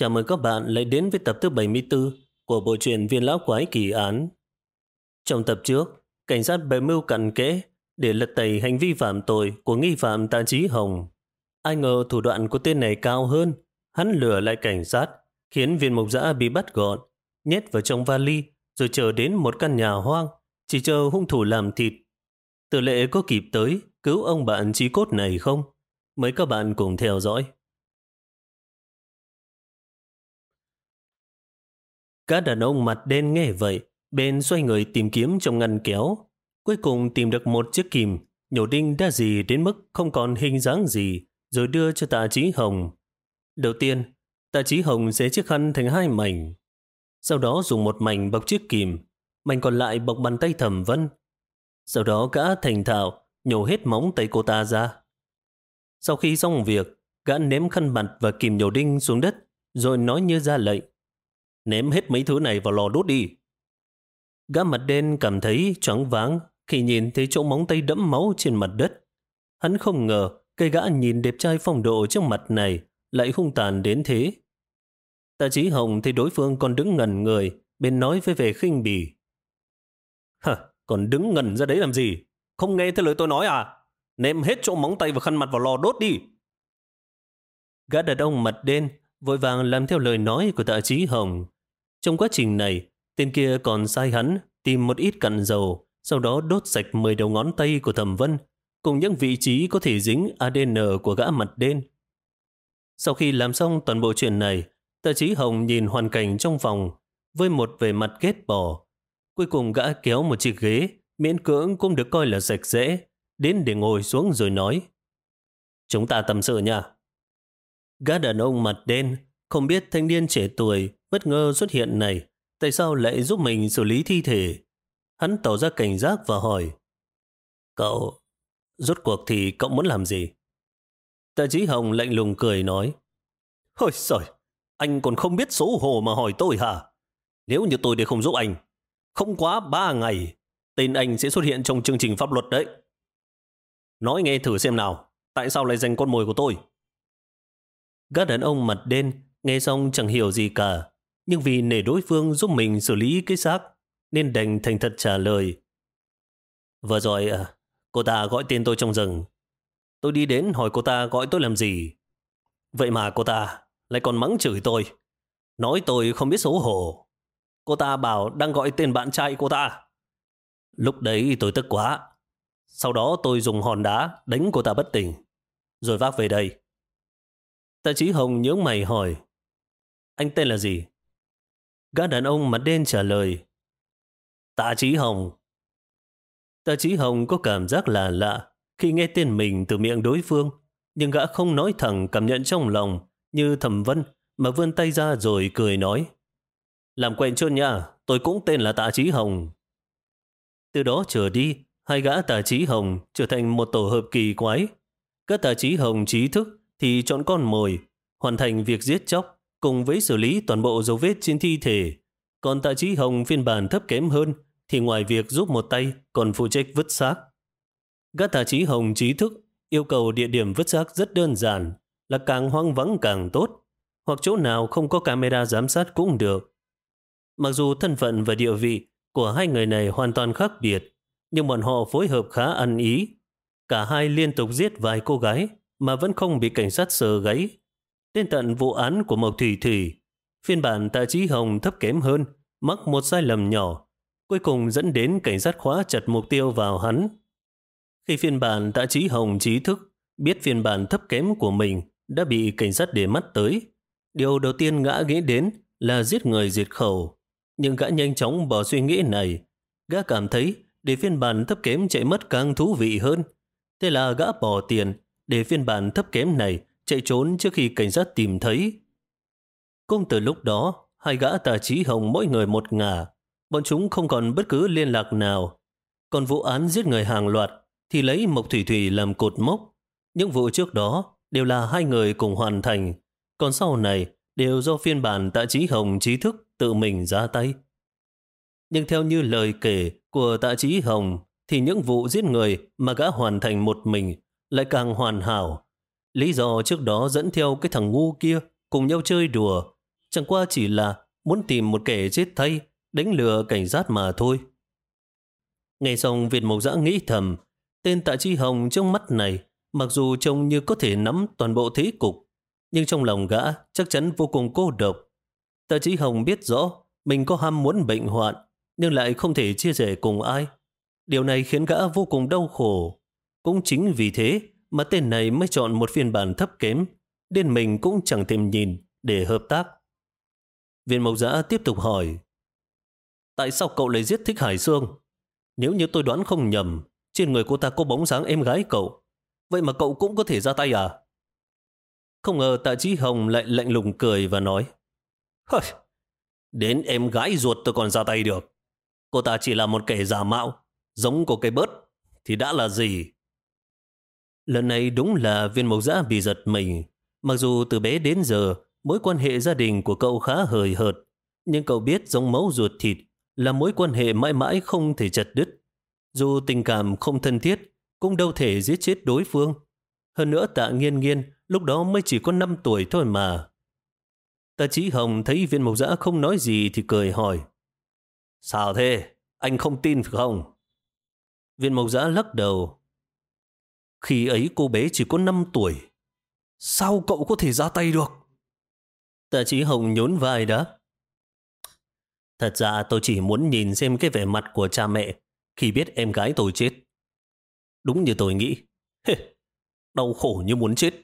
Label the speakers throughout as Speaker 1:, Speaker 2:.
Speaker 1: Chào mừng các bạn lại đến với tập thứ 74 của bộ truyện Viên Lão Quái Kỳ Án. Trong tập trước, cảnh sát bày mưu cặn kẽ để lật tẩy hành vi phạm tội của nghi phạm Tạ Chí Hồng. Ai ngờ thủ đoạn của tên này cao hơn, hắn lừa lại cảnh sát, khiến viên mục giã bị bắt gọn, nhét vào trong vali rồi chờ đến một căn nhà hoang, chỉ chờ hung thủ làm thịt. Tử lệ có kịp tới cứu ông bạn trí cốt này không? Mời các bạn cùng theo dõi. Các đàn ông mặt đen nghe vậy, bên xoay người tìm kiếm trong ngăn kéo. Cuối cùng tìm được một chiếc kìm, nhổ đinh đã gì đến mức không còn hình dáng gì, rồi đưa cho tạ trí hồng. Đầu tiên, tạ trí hồng xé chiếc khăn thành hai mảnh. Sau đó dùng một mảnh bọc chiếc kìm, mảnh còn lại bọc bàn tay thẩm vân. Sau đó gã thành thạo, nhổ hết móng tay cô ta ra. Sau khi xong việc, gã ném khăn mặt và kìm nhổ đinh xuống đất, rồi nói như ra lệnh. Ném hết mấy thứ này vào lò đốt đi. Gã mặt đen cảm thấy choáng váng khi nhìn thấy chỗ móng tay đẫm máu trên mặt đất. Hắn không ngờ cây gã nhìn đẹp trai phong độ trong mặt này lại hung tàn đến thế. Tạ trí hồng thấy đối phương còn đứng ngẩn người bên nói với vẻ khinh bỉ. Hả, còn đứng ngẩn ra đấy làm gì? Không nghe thấy lời tôi nói à? Ném hết chỗ móng tay và khăn mặt vào lò đốt đi. Gã đàn ông mặt đen vội vàng làm theo lời nói của tạ trí hồng. Trong quá trình này, tên kia còn sai hắn tìm một ít cặn dầu, sau đó đốt sạch 10 đầu ngón tay của thẩm vân, cùng những vị trí có thể dính ADN của gã mặt đen. Sau khi làm xong toàn bộ chuyện này, tờ trí hồng nhìn hoàn cảnh trong phòng với một vẻ mặt ghét bỏ. Cuối cùng gã kéo một chiếc ghế, miễn cưỡng cũng được coi là sạch sẽ, đến để ngồi xuống rồi nói. Chúng ta tâm sự nha. Gã đàn ông mặt đen, không biết thanh niên trẻ tuổi bất ngờ xuất hiện này, tại sao lại giúp mình xử lý thi thể. Hắn tỏ ra cảnh giác và hỏi, Cậu, rốt cuộc thì cậu muốn làm gì? Tạ Chí Hồng lạnh lùng cười nói, Ôi trời, anh còn không biết xấu hổ mà hỏi tôi hả? Nếu như tôi để không giúp anh, không quá ba ngày, tên anh sẽ xuất hiện trong chương trình pháp luật đấy. Nói nghe thử xem nào, tại sao lại giành con mồi của tôi? Các đàn ông mặt đen nghe xong chẳng hiểu gì cả, nhưng vì nể đối phương giúp mình xử lý cái xác, nên đành thành thật trả lời. Vừa rồi, à, cô ta gọi tên tôi trong rừng. Tôi đi đến hỏi cô ta gọi tôi làm gì. Vậy mà cô ta lại còn mắng chửi tôi. Nói tôi không biết xấu hổ. Cô ta bảo đang gọi tên bạn trai cô ta. Lúc đấy tôi tức quá. Sau đó tôi dùng hòn đá đánh cô ta bất tỉnh. Rồi vác về đây. Tạ Chí Hồng nhớ mày hỏi. Anh tên là gì? Gã đàn ông mặt đen trả lời. Tạ Chí Hồng. Tạ Chí Hồng có cảm giác là lạ khi nghe tên mình từ miệng đối phương, nhưng gã không nói thẳng cảm nhận trong lòng như thẩm vân mà vươn tay ra rồi cười nói. Làm quen chưa nha, tôi cũng tên là Tạ Chí Hồng. Từ đó trở đi, hai gã Tạ Chí Hồng trở thành một tổ hợp kỳ quái. Các Tạ Chí Hồng trí thức thì chọn con mồi, hoàn thành việc giết chóc cùng với xử lý toàn bộ dấu vết trên thi thể. Còn tạ trí hồng phiên bản thấp kém hơn thì ngoài việc giúp một tay, còn phụ trách vứt xác. Các tạ trí hồng trí thức, yêu cầu địa điểm vứt xác rất đơn giản, là càng hoang vắng càng tốt, hoặc chỗ nào không có camera giám sát cũng được. Mặc dù thân phận và địa vị của hai người này hoàn toàn khác biệt, nhưng bọn họ phối hợp khá ăn ý. Cả hai liên tục giết vài cô gái mà vẫn không bị cảnh sát sờ gáy. Đến tận vụ án của Mộc Thủy Thủy, phiên bản tạ trí hồng thấp kém hơn, mắc một sai lầm nhỏ, cuối cùng dẫn đến cảnh sát khóa chặt mục tiêu vào hắn. Khi phiên bản tạ trí hồng trí thức biết phiên bản thấp kém của mình đã bị cảnh sát để mắt tới, điều đầu tiên gã nghĩ đến là giết người diệt khẩu. Nhưng gã nhanh chóng bỏ suy nghĩ này, gã cảm thấy để phiên bản thấp kém chạy mất càng thú vị hơn. Thế là gã bỏ tiền để phiên bản thấp kém này chạy trốn trước khi cảnh sát tìm thấy. Cũng từ lúc đó, hai gã tà trí hồng mỗi người một ngả, bọn chúng không còn bất cứ liên lạc nào. Còn vụ án giết người hàng loạt thì lấy Mộc Thủy Thủy làm cột mốc. Những vụ trước đó đều là hai người cùng hoàn thành, còn sau này đều do phiên bản tạ trí hồng trí thức tự mình ra tay. Nhưng theo như lời kể của tạ trí hồng, thì những vụ giết người mà gã hoàn thành một mình lại càng hoàn hảo. Lý do trước đó dẫn theo cái thằng ngu kia cùng nhau chơi đùa chẳng qua chỉ là muốn tìm một kẻ chết thay, đánh lừa cảnh sát mà thôi. Nghe xong Việt Mộc Giã nghĩ thầm, tên tạ chi hồng trong mắt này, mặc dù trông như có thể nắm toàn bộ thế cục, nhưng trong lòng gã chắc chắn vô cùng cô độc. Tạ chi hồng biết rõ mình có ham muốn bệnh hoạn, nhưng lại không thể chia sẻ cùng ai. Điều này khiến gã vô cùng đau khổ. Cũng chính vì thế mà tên này mới chọn một phiên bản thấp kém, nên mình cũng chẳng thèm nhìn để hợp tác. Viên mộc giã tiếp tục hỏi, Tại sao cậu lại giết Thích Hải Sương? Nếu như tôi đoán không nhầm, trên người cô ta có bóng dáng em gái cậu. Vậy mà cậu cũng có thể ra tay à? Không ngờ tạ trí hồng lại lạnh lùng cười và nói, Hời, đến em gái ruột tôi còn ra tay được. Cô ta chỉ là một kẻ giả mạo, giống của cây bớt, thì đã là gì? Lần này đúng là viên mộc giã bị giật mình. Mặc dù từ bé đến giờ, mối quan hệ gia đình của cậu khá hời hợt, nhưng cậu biết giống máu ruột thịt là mối quan hệ mãi mãi không thể chặt đứt. Dù tình cảm không thân thiết, cũng đâu thể giết chết đối phương. Hơn nữa tạ nghiên nghiên lúc đó mới chỉ có 5 tuổi thôi mà. Tạ Chí Hồng thấy viên mộc giã không nói gì thì cười hỏi. Sao thế? Anh không tin phải không? Viên mộc giã lắc đầu. Khi ấy cô bé chỉ có 5 tuổi. Sao cậu có thể ra tay được? Tạ Chí Hồng nhốn vai đáp. Thật ra tôi chỉ muốn nhìn xem cái vẻ mặt của cha mẹ khi biết em gái tôi chết. Đúng như tôi nghĩ. Đau khổ như muốn chết.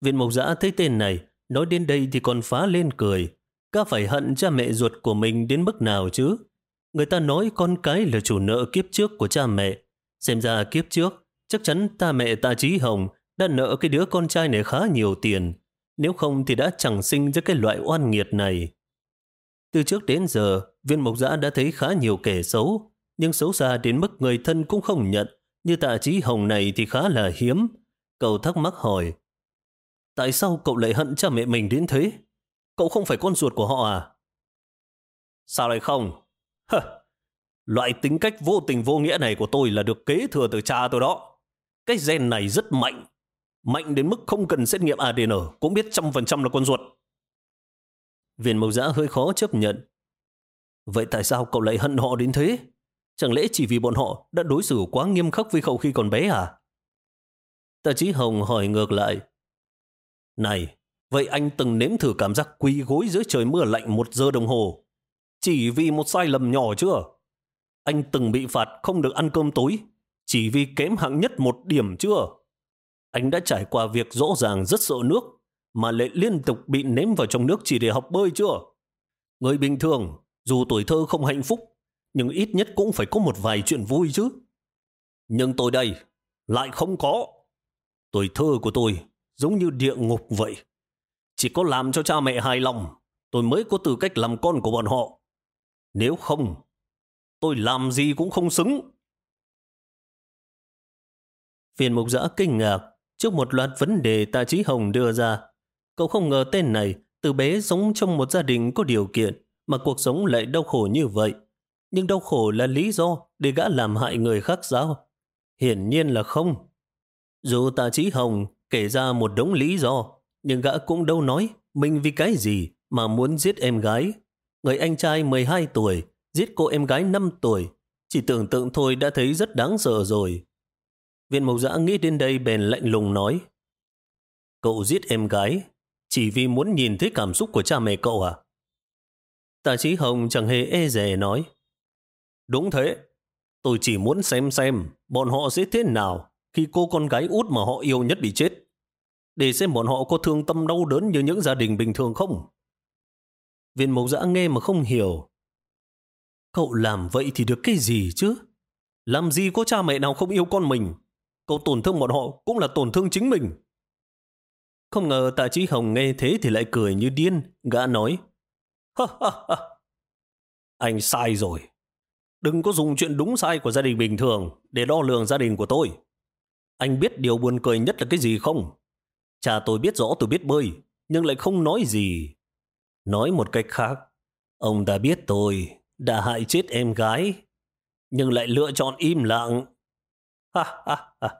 Speaker 1: Viện Mộc Giã thấy tên này, nói đến đây thì còn phá lên cười. Cả phải hận cha mẹ ruột của mình đến mức nào chứ? Người ta nói con cái là chủ nợ kiếp trước của cha mẹ. Xem ra kiếp trước, chắc chắn ta mẹ ta Trí Hồng đã nợ cái đứa con trai này khá nhiều tiền. Nếu không thì đã chẳng sinh ra cái loại oan nghiệt này. Từ trước đến giờ, viên mộc giã đã thấy khá nhiều kẻ xấu, nhưng xấu xa đến mức người thân cũng không nhận. Như tạ trí hồng này thì khá là hiếm. Cậu thắc mắc hỏi, tại sao cậu lại hận cha mẹ mình đến thế? Cậu không phải con ruột của họ à? Sao lại không? Hờ, loại tính cách vô tình vô nghĩa này của tôi là được kế thừa từ cha tôi đó. Cái gen này rất mạnh, Mạnh đến mức không cần xét nghiệm ADN cũng biết trăm phần trăm là con ruột. Viên mộc giã hơi khó chấp nhận. Vậy tại sao cậu lại hận họ đến thế? Chẳng lẽ chỉ vì bọn họ đã đối xử quá nghiêm khắc với cậu khi còn bé à? Tạ Chí Hồng hỏi ngược lại. Này, vậy anh từng nếm thử cảm giác quỳ gối dưới trời mưa lạnh một giờ đồng hồ? Chỉ vì một sai lầm nhỏ chưa? Anh từng bị phạt không được ăn cơm tối chỉ vì kém hạng nhất một điểm chưa? Anh đã trải qua việc rõ ràng rất sợ nước, mà lại liên tục bị ném vào trong nước chỉ để học bơi chưa? Người bình thường, dù tuổi thơ không hạnh phúc, nhưng ít nhất cũng phải có một vài chuyện vui chứ. Nhưng tôi đây, lại không có. Tuổi thơ của tôi giống như địa ngục vậy. Chỉ có làm cho cha mẹ hài lòng, tôi mới có tư cách làm con của bọn họ. Nếu không, tôi làm gì cũng không xứng. Viên mục giã kinh ngạc Trước một loạt vấn đề Tạ Trí Hồng đưa ra, cậu không ngờ tên này từ bé sống trong một gia đình có điều kiện mà cuộc sống lại đau khổ như vậy. Nhưng đau khổ là lý do để gã làm hại người khác sao? Hiển nhiên là không. Dù Tạ Trí Hồng kể ra một đống lý do, nhưng gã cũng đâu nói mình vì cái gì mà muốn giết em gái. Người anh trai 12 tuổi, giết cô em gái 5 tuổi. Chỉ tưởng tượng thôi đã thấy rất đáng sợ rồi. Viên mộc giã nghĩ đến đây bèn lạnh lùng nói. Cậu giết em gái chỉ vì muốn nhìn thấy cảm xúc của cha mẹ cậu à? Tạ trí hồng chẳng hề e dè nói. Đúng thế, tôi chỉ muốn xem xem bọn họ sẽ thế nào khi cô con gái út mà họ yêu nhất bị chết. Để xem bọn họ có thương tâm đau đớn như những gia đình bình thường không. Viên mộc giã nghe mà không hiểu. Cậu làm vậy thì được cái gì chứ? Làm gì có cha mẹ nào không yêu con mình? Cậu tổn thương bọn họ cũng là tổn thương chính mình. Không ngờ tạ trí hồng nghe thế thì lại cười như điên, gã nói. Ha ha ha. Anh sai rồi. Đừng có dùng chuyện đúng sai của gia đình bình thường để đo lường gia đình của tôi. Anh biết điều buồn cười nhất là cái gì không? Cha tôi biết rõ tôi biết bơi, nhưng lại không nói gì. Nói một cách khác, ông ta biết tôi đã hại chết em gái, nhưng lại lựa chọn im lặng. Ha ha ha.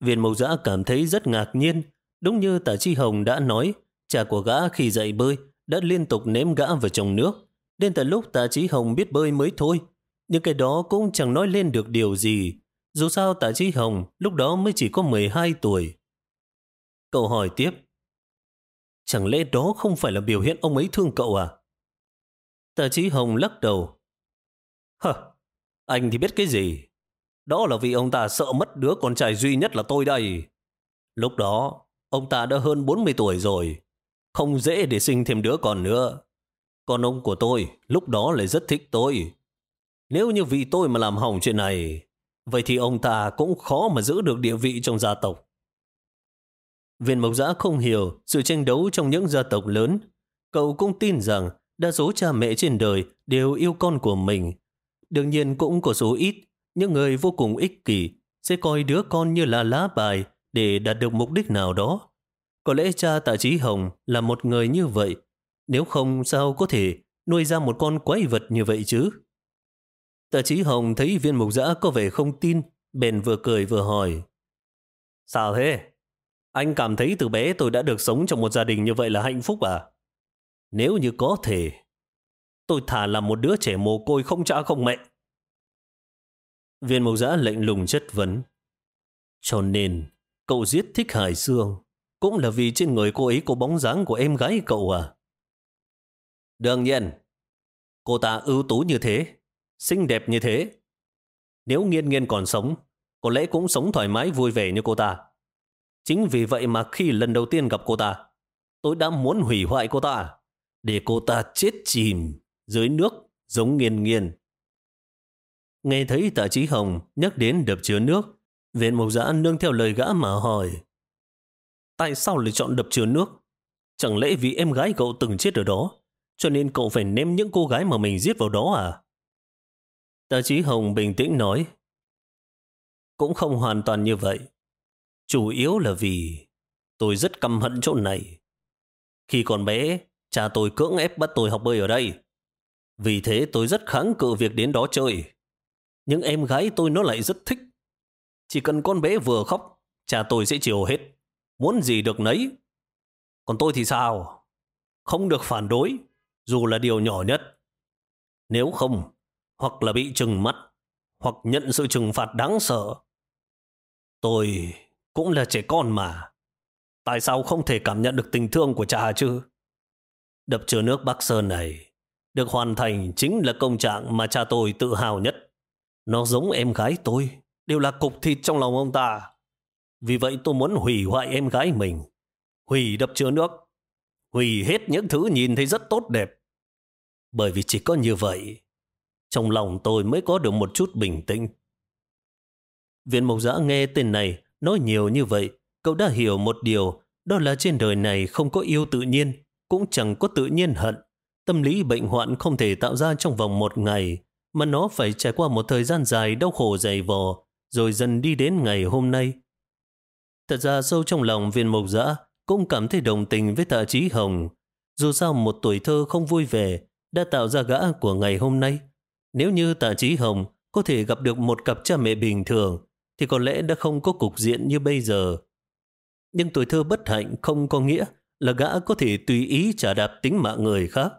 Speaker 1: Viên mộc giã cảm thấy rất ngạc nhiên. Đúng như Tả Chi Hồng đã nói, cha của gã khi dạy bơi đã liên tục ném gã vào trong nước. Đến tận lúc Tả Chi Hồng biết bơi mới thôi. Nhưng cái đó cũng chẳng nói lên được điều gì. Dù sao Tả Chi Hồng lúc đó mới chỉ có 12 tuổi. Cậu hỏi tiếp. Chẳng lẽ đó không phải là biểu hiện ông ấy thương cậu à? Tờ trí Hồng lắc đầu. Hờ, anh thì biết cái gì? Đó là vì ông ta sợ mất đứa con trai duy nhất là tôi đây. Lúc đó, ông ta đã hơn 40 tuổi rồi. Không dễ để sinh thêm đứa con nữa. Còn ông của tôi lúc đó lại rất thích tôi. Nếu như vì tôi mà làm hỏng chuyện này, vậy thì ông ta cũng khó mà giữ được địa vị trong gia tộc. Viên Mộc Giã không hiểu sự tranh đấu trong những gia tộc lớn. Cậu cũng tin rằng đa số cha mẹ trên đời đều yêu con của mình. Đương nhiên cũng có số ít, những người vô cùng ích kỷ sẽ coi đứa con như là lá bài để đạt được mục đích nào đó. Có lẽ cha Tạ Trí Hồng là một người như vậy, nếu không sao có thể nuôi ra một con quái vật như vậy chứ? Tạ Trí Hồng thấy viên mục giã có vẻ không tin, bèn vừa cười vừa hỏi. Sao thế? Anh cảm thấy từ bé tôi đã được sống trong một gia đình như vậy là hạnh phúc à? Nếu như có thể, tôi thà làm một đứa trẻ mồ côi không cha không mẹ. Viên mục giã lệnh lùng chất vấn. Cho nên, cậu giết thích Hải Dương cũng là vì trên người cô ấy có bóng dáng của em gái cậu à? Đương nhiên, cô ta ưu tú như thế, xinh đẹp như thế. Nếu nghiên nghiên còn sống, có lẽ cũng sống thoải mái vui vẻ như cô ta. Chính vì vậy mà khi lần đầu tiên gặp cô ta, tôi đã muốn hủy hoại cô ta, để cô ta chết chìm dưới nước giống nghiên nghiên. Nghe thấy tạ trí hồng nhắc đến đập chứa nước, viện mộc giã nương theo lời gã mà hỏi. Tại sao lại chọn đập chứa nước? Chẳng lẽ vì em gái cậu từng chết ở đó, cho nên cậu phải ném những cô gái mà mình giết vào đó à? Tạ trí hồng bình tĩnh nói. Cũng không hoàn toàn như vậy. Chủ yếu là vì tôi rất căm hận chỗ này. Khi còn bé, cha tôi cưỡng ép bắt tôi học bơi ở đây. Vì thế tôi rất kháng cự việc đến đó chơi. Nhưng em gái tôi nó lại rất thích. Chỉ cần con bé vừa khóc, cha tôi sẽ chiều hết. Muốn gì được nấy. Còn tôi thì sao? Không được phản đối, dù là điều nhỏ nhất. Nếu không, hoặc là bị trừng mắt, hoặc nhận sự trừng phạt đáng sợ. Tôi cũng là trẻ con mà. Tại sao không thể cảm nhận được tình thương của cha chứ? Đập chứa nước Bắc Sơn này được hoàn thành chính là công trạng mà cha tôi tự hào nhất. Nó giống em gái tôi, đều là cục thịt trong lòng ông ta. Vì vậy tôi muốn hủy hoại em gái mình, hủy đập chứa nước, hủy hết những thứ nhìn thấy rất tốt đẹp. Bởi vì chỉ có như vậy, trong lòng tôi mới có được một chút bình tĩnh. Viện Mộc Giã nghe tên này nói nhiều như vậy, cậu đã hiểu một điều, đó là trên đời này không có yêu tự nhiên, cũng chẳng có tự nhiên hận. Tâm lý bệnh hoạn không thể tạo ra trong vòng một ngày, mà nó phải trải qua một thời gian dài đau khổ dày vò, rồi dần đi đến ngày hôm nay. Thật ra sâu trong lòng viên mộc dã cũng cảm thấy đồng tình với tạ trí hồng. Dù sao một tuổi thơ không vui vẻ đã tạo ra gã của ngày hôm nay. Nếu như tạ trí hồng có thể gặp được một cặp cha mẹ bình thường, thì có lẽ đã không có cục diện như bây giờ. Nhưng tuổi thơ bất hạnh không có nghĩa là gã có thể tùy ý trả đạp tính mạng người khác.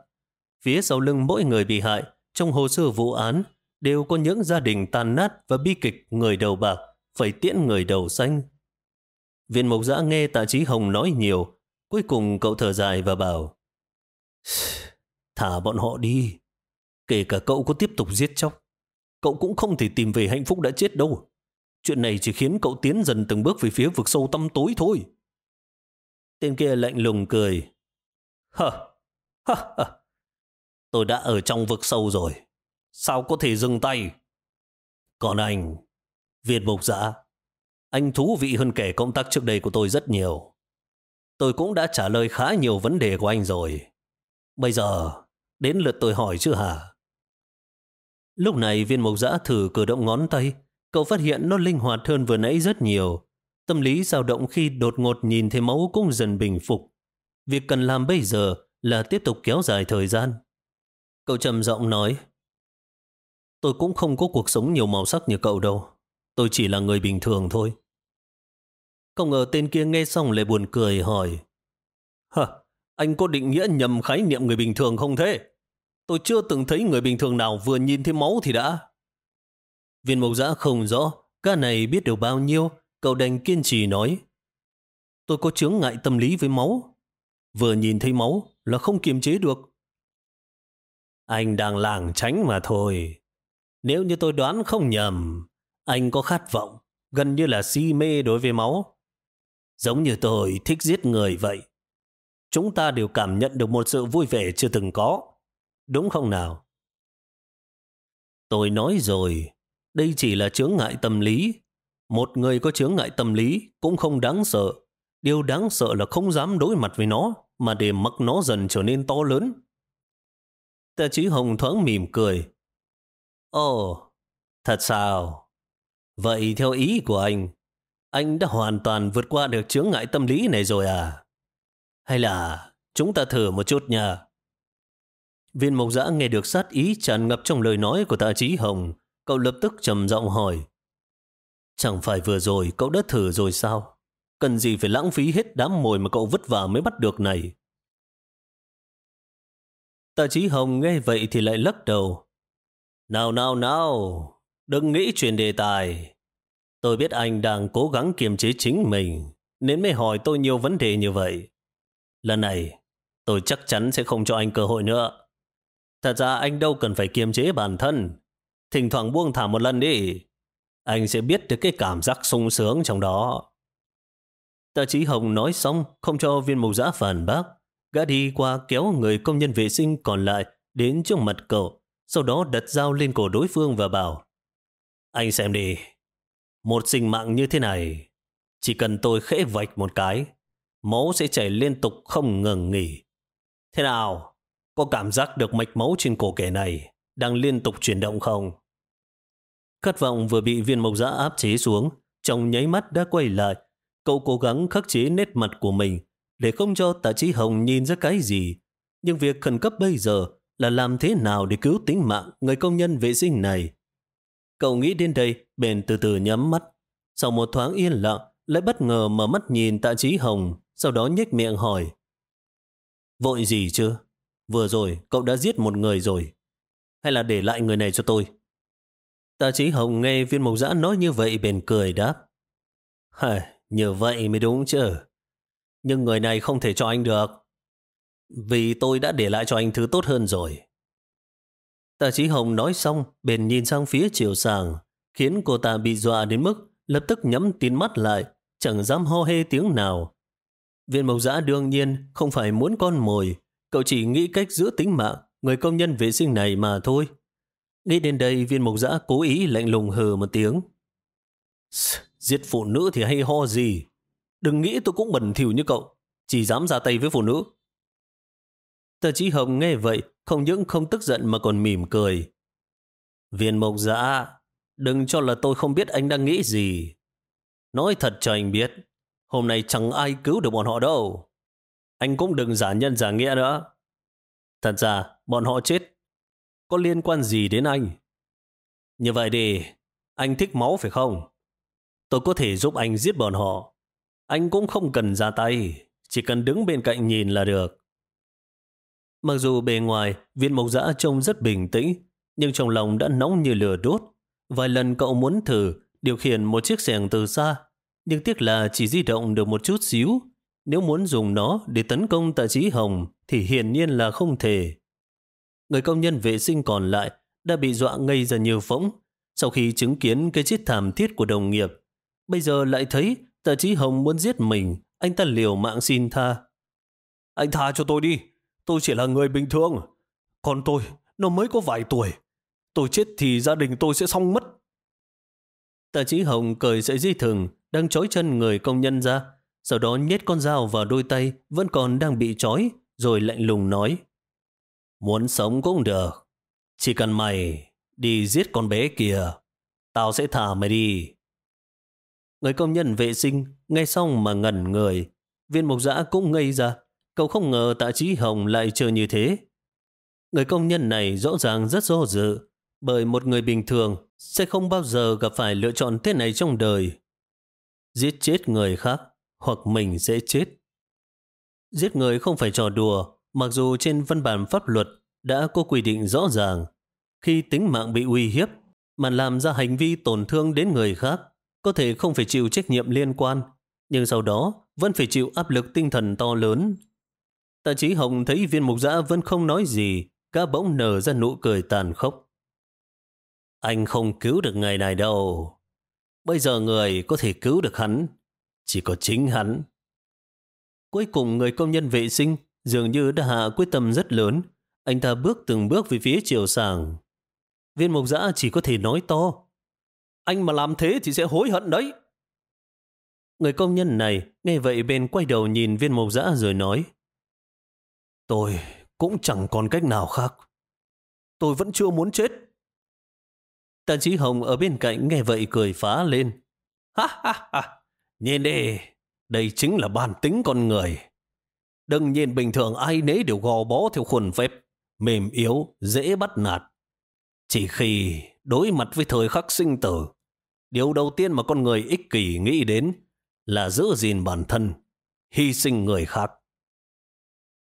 Speaker 1: Phía sau lưng mỗi người bị hại trong hồ sơ vụ án đều có những gia đình tàn nát và bi kịch người đầu bạc phải tiễn người đầu xanh. Viên mộc giã nghe tạ trí hồng nói nhiều, cuối cùng cậu thở dài và bảo Thả bọn họ đi, kể cả cậu có tiếp tục giết chóc, cậu cũng không thể tìm về hạnh phúc đã chết đâu. Chuyện này chỉ khiến cậu tiến dần từng bước về phía vực sâu tăm tối thôi. Tên kia lạnh lùng cười. Hờ, hờ, hờ. Tôi đã ở trong vực sâu rồi. Sao có thể dừng tay? Còn anh, Việt Mục Giã, anh thú vị hơn kẻ công tác trước đây của tôi rất nhiều. Tôi cũng đã trả lời khá nhiều vấn đề của anh rồi. Bây giờ, đến lượt tôi hỏi chứ hả? Lúc này viên mộc giã thử cử động ngón tay, cậu phát hiện nó linh hoạt hơn vừa nãy rất nhiều. Tâm lý dao động khi đột ngột nhìn thấy máu cũng dần bình phục. Việc cần làm bây giờ là tiếp tục kéo dài thời gian. Cậu trầm giọng nói, Tôi cũng không có cuộc sống nhiều màu sắc như cậu đâu. Tôi chỉ là người bình thường thôi. Không ngờ tên kia nghe xong lại buồn cười hỏi. Hả, anh có định nghĩa nhầm khái niệm người bình thường không thế? Tôi chưa từng thấy người bình thường nào vừa nhìn thấy máu thì đã. Viên mộc giã không rõ, ca này biết được bao nhiêu, cậu đành kiên trì nói. Tôi có chướng ngại tâm lý với máu. Vừa nhìn thấy máu là không kiềm chế được. Anh đang làng tránh mà thôi. Nếu như tôi đoán không nhầm, anh có khát vọng, gần như là si mê đối với máu. Giống như tôi thích giết người vậy. Chúng ta đều cảm nhận được một sự vui vẻ chưa từng có. Đúng không nào? Tôi nói rồi, đây chỉ là chướng ngại tâm lý. Một người có chướng ngại tâm lý cũng không đáng sợ. Điều đáng sợ là không dám đối mặt với nó, mà để mặc nó dần trở nên to lớn. Tạ trí hồng thoáng mỉm cười. Ồ, thật sao? Vậy theo ý của anh, anh đã hoàn toàn vượt qua được chướng ngại tâm lý này rồi à? Hay là chúng ta thử một chút nha? Viên mộc giã nghe được sát ý tràn ngập trong lời nói của tạ trí hồng. Cậu lập tức trầm giọng hỏi. Chẳng phải vừa rồi cậu đã thử rồi sao? Cần gì phải lãng phí hết đám mồi mà cậu vất vả mới bắt được này? Tạ chí hồng nghe vậy thì lại lắc đầu. Nào nào nào, đừng nghĩ chuyện đề tài. Tôi biết anh đang cố gắng kiềm chế chính mình, nên mới hỏi tôi nhiều vấn đề như vậy. Lần này, tôi chắc chắn sẽ không cho anh cơ hội nữa. Thật ra anh đâu cần phải kiềm chế bản thân. Thỉnh thoảng buông thả một lần đi. Anh sẽ biết được cái cảm giác sung sướng trong đó. Tạ Chí Hồng nói xong, không cho viên mục giã phản bác. Gã đi qua kéo người công nhân vệ sinh còn lại đến trước mặt cậu, sau đó đặt dao lên cổ đối phương và bảo Anh xem đi, một sinh mạng như thế này, chỉ cần tôi khẽ vạch một cái, máu sẽ chảy liên tục không ngừng nghỉ. Thế nào? Có cảm giác được mạch máu trên cổ kẻ này đang liên tục chuyển động không? Khát vọng vừa bị viên mộc giã áp chế xuống, trong nháy mắt đã quay lại. Cậu cố gắng khắc chế nét mặt của mình để không cho tạ trí hồng nhìn ra cái gì. Nhưng việc khẩn cấp bây giờ là làm thế nào để cứu tính mạng người công nhân vệ sinh này. Cậu nghĩ đến đây, bèn từ từ nhắm mắt. Sau một thoáng yên lặng, lại bất ngờ mở mắt nhìn tạ trí hồng, sau đó nhếch miệng hỏi. Vội gì chưa? Vừa rồi cậu đã giết một người rồi. Hay là để lại người này cho tôi? Tạ trí hồng nghe viên mộc giã nói như vậy bèn cười đáp. Hả, như vậy mới đúng chứ. Nhưng người này không thể cho anh được. Vì tôi đã để lại cho anh thứ tốt hơn rồi. Tạ trí hồng nói xong, bèn nhìn sang phía chiều sàng, khiến cô ta bị dọa đến mức lập tức nhắm tín mắt lại, chẳng dám ho hê tiếng nào. Viên mộc giã đương nhiên không phải muốn con mồi, Cậu chỉ nghĩ cách giữ tính mạng người công nhân vệ sinh này mà thôi. Nghĩ đến đây viên mục giã cố ý lạnh lùng hừ một tiếng. Giết phụ nữ thì hay ho gì. Đừng nghĩ tôi cũng bẩn thỉu như cậu. Chỉ dám ra tay với phụ nữ. Tờ chí hồng nghe vậy không những không tức giận mà còn mỉm cười. Viên mộc giã, đừng cho là tôi không biết anh đang nghĩ gì. Nói thật cho anh biết, hôm nay chẳng ai cứu được bọn họ đâu. Anh cũng đừng giả nhân giả nghĩa nữa. Thật ra, bọn họ chết. Có liên quan gì đến anh? Như vậy đi, anh thích máu phải không? Tôi có thể giúp anh giết bọn họ. Anh cũng không cần ra tay, chỉ cần đứng bên cạnh nhìn là được. Mặc dù bề ngoài, viên mộc giã trông rất bình tĩnh, nhưng trong lòng đã nóng như lửa đốt. Vài lần cậu muốn thử điều khiển một chiếc xẻng từ xa, nhưng tiếc là chỉ di động được một chút xíu nếu muốn dùng nó để tấn công tạ trí hồng thì hiển nhiên là không thể. Người công nhân vệ sinh còn lại đã bị dọa ngây ra nhiều phóng sau khi chứng kiến cái chết thảm thiết của đồng nghiệp. Bây giờ lại thấy tạ trí hồng muốn giết mình, anh ta liều mạng xin tha. Anh tha cho tôi đi, tôi chỉ là người bình thường. Còn tôi, nó mới có vài tuổi. Tôi chết thì gia đình tôi sẽ xong mất. Tạ trí hồng cởi sợi dây thừng đang trói chân người công nhân ra sau đó nhét con dao vào đôi tay vẫn còn đang bị trói, rồi lạnh lùng nói. Muốn sống cũng được, chỉ cần mày đi giết con bé kìa, tao sẽ thả mày đi. Người công nhân vệ sinh nghe xong mà ngẩn người, viên mục giã cũng ngây ra, cậu không ngờ tạ trí hồng lại chơi như thế. Người công nhân này rõ ràng rất do dự, bởi một người bình thường sẽ không bao giờ gặp phải lựa chọn thế này trong đời. Giết chết người khác hoặc mình sẽ chết. Giết người không phải trò đùa, mặc dù trên văn bản pháp luật đã có quy định rõ ràng. Khi tính mạng bị uy hiếp, mà làm ra hành vi tổn thương đến người khác, có thể không phải chịu trách nhiệm liên quan, nhưng sau đó vẫn phải chịu áp lực tinh thần to lớn. Tạ Chí Hồng thấy viên mục giã vẫn không nói gì, cá bỗng nở ra nụ cười tàn khốc. Anh không cứu được người này đâu. Bây giờ người có thể cứu được hắn, chỉ có chính hắn. Cuối cùng người công nhân vệ sinh dường như đã hạ quyết tâm rất lớn. Anh ta bước từng bước về phía chiều sàng. Viên mộc giã chỉ có thể nói to. Anh mà làm thế thì sẽ hối hận đấy. Người công nhân này nghe vậy bên quay đầu nhìn viên mộc giã rồi nói. Tôi cũng chẳng còn cách nào khác. Tôi vẫn chưa muốn chết. Tàn Chí Hồng ở bên cạnh nghe vậy cười phá lên. Ha ha ha, nhìn đi, đây chính là bản tính con người. Đừng nhìn bình thường ai nấy đều gò bó theo khuôn phép, mềm yếu, dễ bắt nạt. Chỉ khi đối mặt với thời khắc sinh tử, điều đầu tiên mà con người ích kỷ nghĩ đến là giữ gìn bản thân, hy sinh người khác.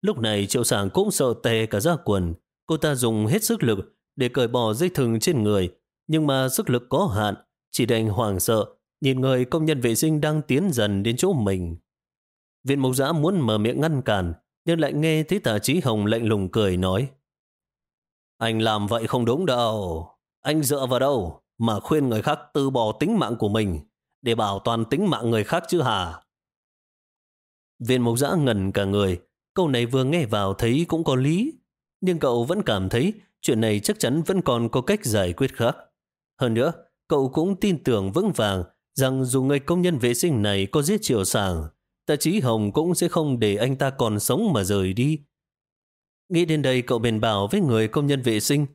Speaker 1: Lúc này triệu sàng cũng sợ tè cả ra quần. Cô ta dùng hết sức lực để cởi bỏ dây thừng trên người. Nhưng mà sức lực có hạn, chỉ đành hoảng sợ, nhìn người công nhân vệ sinh đang tiến dần đến chỗ mình. Viên mục giã muốn mở miệng ngăn cản, nhưng lại nghe thấy tà trí hồng lạnh lùng cười nói. Anh làm vậy không đúng đâu. Anh dựa vào đâu mà khuyên người khác từ bỏ tính mạng của mình để bảo toàn tính mạng người khác chứ hả? Viên mục giã ngẩn cả người, Câu này vừa nghe vào thấy cũng có lý, nhưng cậu vẫn cảm thấy chuyện này chắc chắn vẫn còn có cách giải quyết khác. Hơn nữa, cậu cũng tin tưởng vững vàng rằng dù người công nhân vệ sinh này có giết triệu sàng, tạ Chí hồng cũng sẽ không để anh ta còn sống mà rời đi. Nghĩ đến đây cậu bền bảo với người công nhân vệ sinh.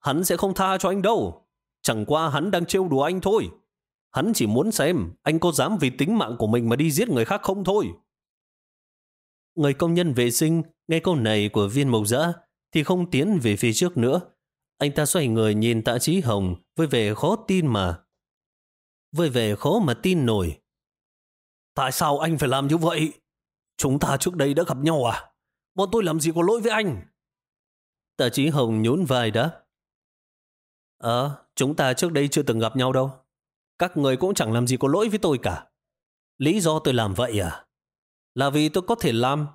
Speaker 1: Hắn sẽ không tha cho anh đâu. Chẳng qua hắn đang trêu đùa anh thôi. Hắn chỉ muốn xem anh có dám vì tính mạng của mình mà đi giết người khác không thôi. Người công nhân vệ sinh nghe câu này của viên mộc dã thì không tiến về phía trước nữa. Anh ta xoay người nhìn tạ trí hồng với vẻ khó tin mà. Với vẻ khó mà tin nổi. Tại sao anh phải làm như vậy? Chúng ta trước đây đã gặp nhau à? Bọn tôi làm gì có lỗi với anh? Tạ trí hồng nhún vai đáp. Ờ, chúng ta trước đây chưa từng gặp nhau đâu. Các người cũng chẳng làm gì có lỗi với tôi cả. Lý do tôi làm vậy à? Là vì tôi có thể làm,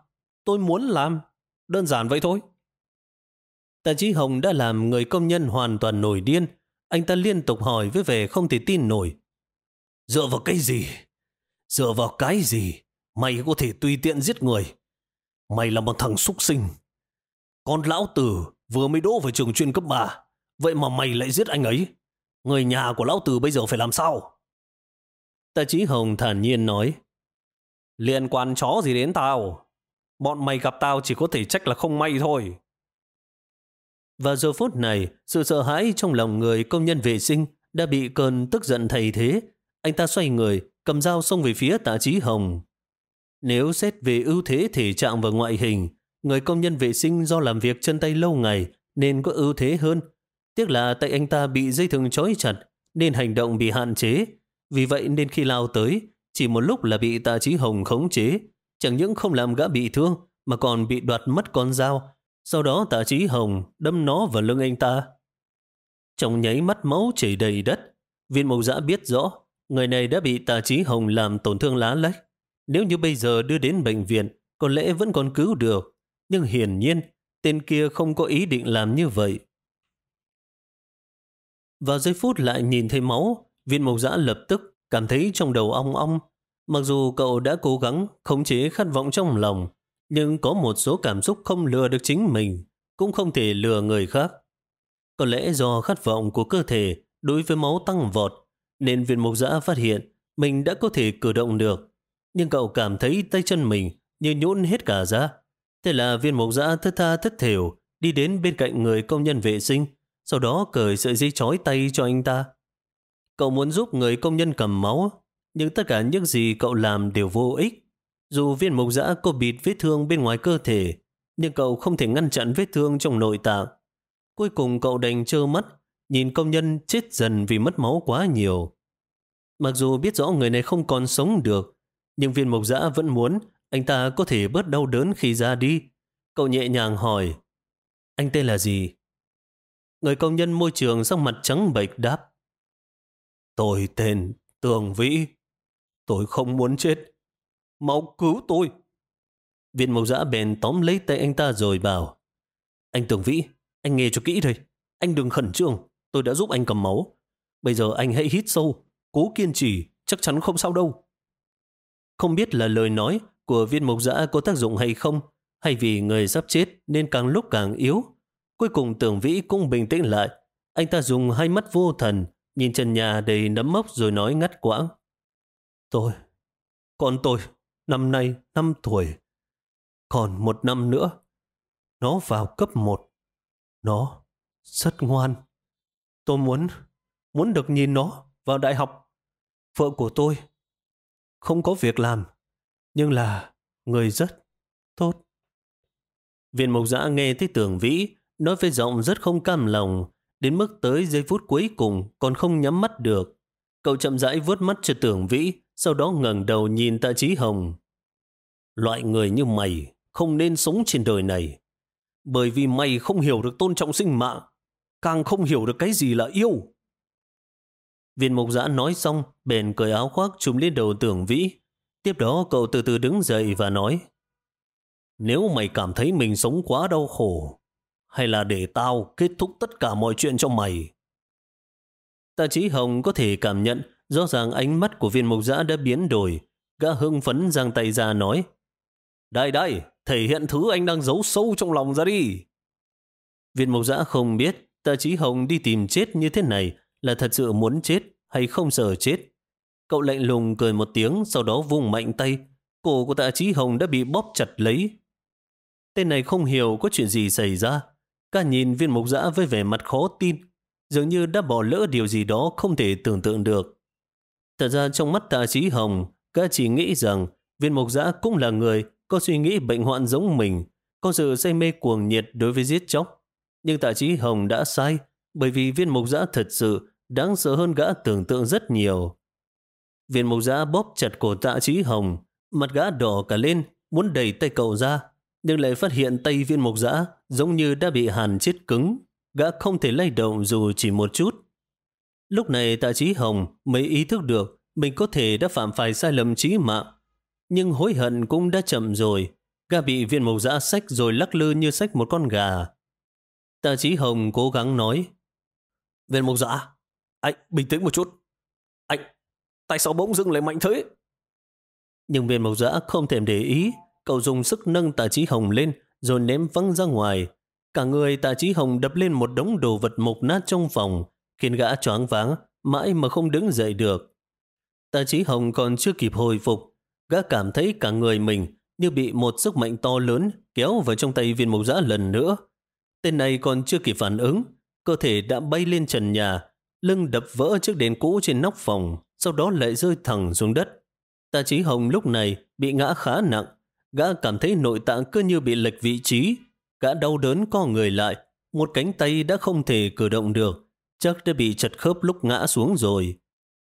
Speaker 1: tôi muốn làm. Đơn giản vậy thôi. Tạ Chí Hồng đã làm người công nhân hoàn toàn nổi điên. Anh ta liên tục hỏi với vẻ không thể tin nổi. Dựa vào cái gì? Dựa vào cái gì? Mày có thể tùy tiện giết người. Mày là một thằng súc sinh. Con lão tử vừa mới đỗ vào trường chuyên cấp 3. Vậy mà mày lại giết anh ấy. Người nhà của lão tử bây giờ phải làm sao? Tạ Chí Hồng thản nhiên nói. Liên quan chó gì đến tao? Bọn mày gặp tao chỉ có thể trách là không may thôi. Và giờ phút này, sự sợ hãi trong lòng người công nhân vệ sinh đã bị cơn tức giận thay thế. Anh ta xoay người, cầm dao xông về phía tạ trí hồng. Nếu xét về ưu thế thể trạng và ngoại hình, người công nhân vệ sinh do làm việc chân tay lâu ngày nên có ưu thế hơn. Tiếc là tại anh ta bị dây thừng trói chặt nên hành động bị hạn chế. Vì vậy nên khi lao tới, chỉ một lúc là bị tạ trí hồng khống chế, chẳng những không làm gã bị thương, mà còn bị đoạt mất con dao. Sau đó tạ trí hồng đâm nó vào lưng anh ta. Trong nháy mắt máu chảy đầy đất, viên mộc giã biết rõ người này đã bị tà trí hồng làm tổn thương lá lách. Nếu như bây giờ đưa đến bệnh viện, có lẽ vẫn còn cứu được. Nhưng hiển nhiên, tên kia không có ý định làm như vậy. Vào giây phút lại nhìn thấy máu, viên mộc giã lập tức cảm thấy trong đầu ong ong. Mặc dù cậu đã cố gắng khống chế khát vọng trong lòng, nhưng có một số cảm xúc không lừa được chính mình, cũng không thể lừa người khác. Có lẽ do khát vọng của cơ thể đối với máu tăng vọt, nên viên mục giã phát hiện mình đã có thể cử động được. Nhưng cậu cảm thấy tay chân mình như nhũn hết cả ra. Thế là viên mục giã thất tha thất thểu đi đến bên cạnh người công nhân vệ sinh, sau đó cởi sợi dây chói tay cho anh ta. Cậu muốn giúp người công nhân cầm máu, nhưng tất cả những gì cậu làm đều vô ích. Dù viên mục giã có bịt vết thương bên ngoài cơ thể, nhưng cậu không thể ngăn chặn vết thương trong nội tạng. Cuối cùng cậu đành trơ mắt, nhìn công nhân chết dần vì mất máu quá nhiều. Mặc dù biết rõ người này không còn sống được, Nhưng viên mộc dã vẫn muốn anh ta có thể bớt đau đớn khi ra đi. Cậu nhẹ nhàng hỏi, anh tên là gì? Người công nhân môi trường sắc mặt trắng bệch đáp. Tôi tên Tường Vĩ. Tôi không muốn chết. Mau cứu tôi. Viên mộc dã bèn tóm lấy tay anh ta rồi bảo. Anh Tường Vĩ, anh nghe cho kỹ thôi. Anh đừng khẩn trương. Tôi đã giúp anh cầm máu. Bây giờ anh hãy hít sâu. Cố kiên trì. Chắc chắn không sao đâu. Không biết là lời nói của viên mộc giã có tác dụng hay không, hay vì người sắp chết nên càng lúc càng yếu. Cuối cùng tưởng vĩ cũng bình tĩnh lại. Anh ta dùng hai mắt vô thần, nhìn trần nhà đầy nấm mốc rồi nói ngắt quãng. Tôi, con tôi, năm nay năm tuổi. Còn một năm nữa, nó vào cấp một. Nó rất ngoan. Tôi muốn, muốn được nhìn nó vào đại học. Vợ của tôi không có việc làm, nhưng là người rất tốt. Viên mộc giã nghe thấy tưởng vĩ, nói với giọng rất không cam lòng, đến mức tới giây phút cuối cùng còn không nhắm mắt được. Cậu chậm rãi vuốt mắt cho tưởng vĩ, sau đó ngẩng đầu nhìn tạ trí hồng. Loại người như mày không nên sống trên đời này, bởi vì mày không hiểu được tôn trọng sinh mạng, càng không hiểu được cái gì là yêu. Viên mục giã nói xong, bèn cởi áo khoác trùm lên đầu tưởng vĩ. Tiếp đó cậu từ từ đứng dậy và nói Nếu mày cảm thấy mình sống quá đau khổ, hay là để tao kết thúc tất cả mọi chuyện cho mày? Tạ Chí Hồng có thể cảm nhận rõ ràng ánh mắt của viên mục giã đã biến đổi. Gã hưng phấn giang tay ra nói Đây đây, thể hiện thứ anh đang giấu sâu trong lòng ra đi. Viên mục giã không biết Tạ Chí Hồng đi tìm chết như thế này là thật sự muốn chết hay không sợ chết. Cậu lạnh lùng cười một tiếng, sau đó vùng mạnh tay. Cổ của tạ Chí hồng đã bị bóp chặt lấy. Tên này không hiểu có chuyện gì xảy ra. Cả nhìn viên mục giã với vẻ mặt khó tin, dường như đã bỏ lỡ điều gì đó không thể tưởng tượng được. Thật ra trong mắt tạ Chí hồng, cả chỉ nghĩ rằng viên mục giã cũng là người có suy nghĩ bệnh hoạn giống mình, có sự say mê cuồng nhiệt đối với giết chóc. Nhưng tạ trí hồng đã sai, bởi vì viên mục giã thật sự đáng sợ hơn gã tưởng tượng rất nhiều. Viên mục giã bóp chặt cổ tạ trí hồng, mặt gã đỏ cả lên, muốn đẩy tay cậu ra, nhưng lại phát hiện tay viên mục giã giống như đã bị hàn chết cứng, gã không thể lay động dù chỉ một chút. Lúc này tạ trí hồng mới ý thức được mình có thể đã phạm phải sai lầm trí mạng, nhưng hối hận cũng đã chậm rồi. Gã bị viên mục giã sách rồi lắc lư như sách một con gà. Tạ Chí hồng cố gắng nói, Viên mục Dã, dạ, anh, bình tĩnh một chút. Anh, tại sao bỗng dưng lại mạnh thế? Nhưng viên mộc Dã không thèm để ý. Cậu dùng sức nâng tà Chí hồng lên rồi ném văng ra ngoài. Cả người tà Chí hồng đập lên một đống đồ vật mục nát trong phòng, khiến gã choáng váng, mãi mà không đứng dậy được. Tà Chí hồng còn chưa kịp hồi phục, gã cảm thấy cả người mình như bị một sức mạnh to lớn kéo vào trong tay viên mộc giã lần nữa. Tên này còn chưa kịp phản ứng, cơ thể đã bay lên trần nhà, lưng đập vỡ chiếc đèn cũ trên nóc phòng, sau đó lại rơi thẳng xuống đất. Tạ Chí Hồng lúc này bị ngã khá nặng, gã cảm thấy nội tạng cứ như bị lệch vị trí, gã đau đớn co người lại, một cánh tay đã không thể cử động được, chắc đã bị chật khớp lúc ngã xuống rồi.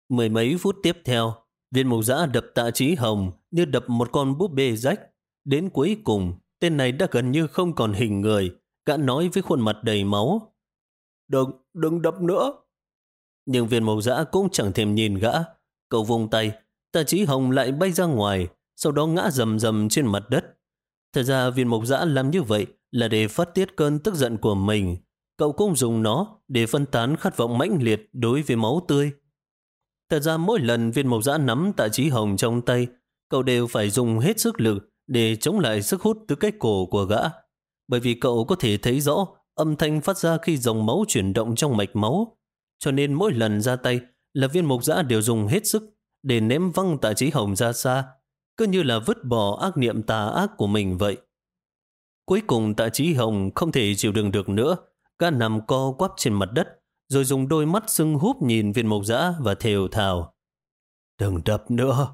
Speaker 1: Mười mấy phút tiếp theo, viên mục giã đập tạ Chí Hồng như đập một con búp bê rách. Đến cuối cùng, tên này đã gần như không còn hình người, gã nói với khuôn mặt đầy máu. Đừng, đừng đập nữa. Nhưng viên mộc giã cũng chẳng thèm nhìn gã. Cậu vùng tay, tà trí hồng lại bay ra ngoài, sau đó ngã rầm rầm trên mặt đất. Thật ra viên mộc giã làm như vậy là để phát tiết cơn tức giận của mình. Cậu cũng dùng nó để phân tán khát vọng mãnh liệt đối với máu tươi. Thật ra mỗi lần viên mộc giã nắm tạ trí hồng trong tay, cậu đều phải dùng hết sức lực để chống lại sức hút từ cái cổ của gã. Bởi vì cậu có thể thấy rõ âm thanh phát ra khi dòng máu chuyển động trong mạch máu cho nên mỗi lần ra tay là viên mục giã đều dùng hết sức để ném văng tạ trí hồng ra xa, cứ như là vứt bỏ ác niệm tà ác của mình vậy. Cuối cùng tạ trí hồng không thể chịu đựng được nữa, gã nằm co quắp trên mặt đất, rồi dùng đôi mắt sưng húp nhìn viên mục giã và thều thào. Đừng đập nữa,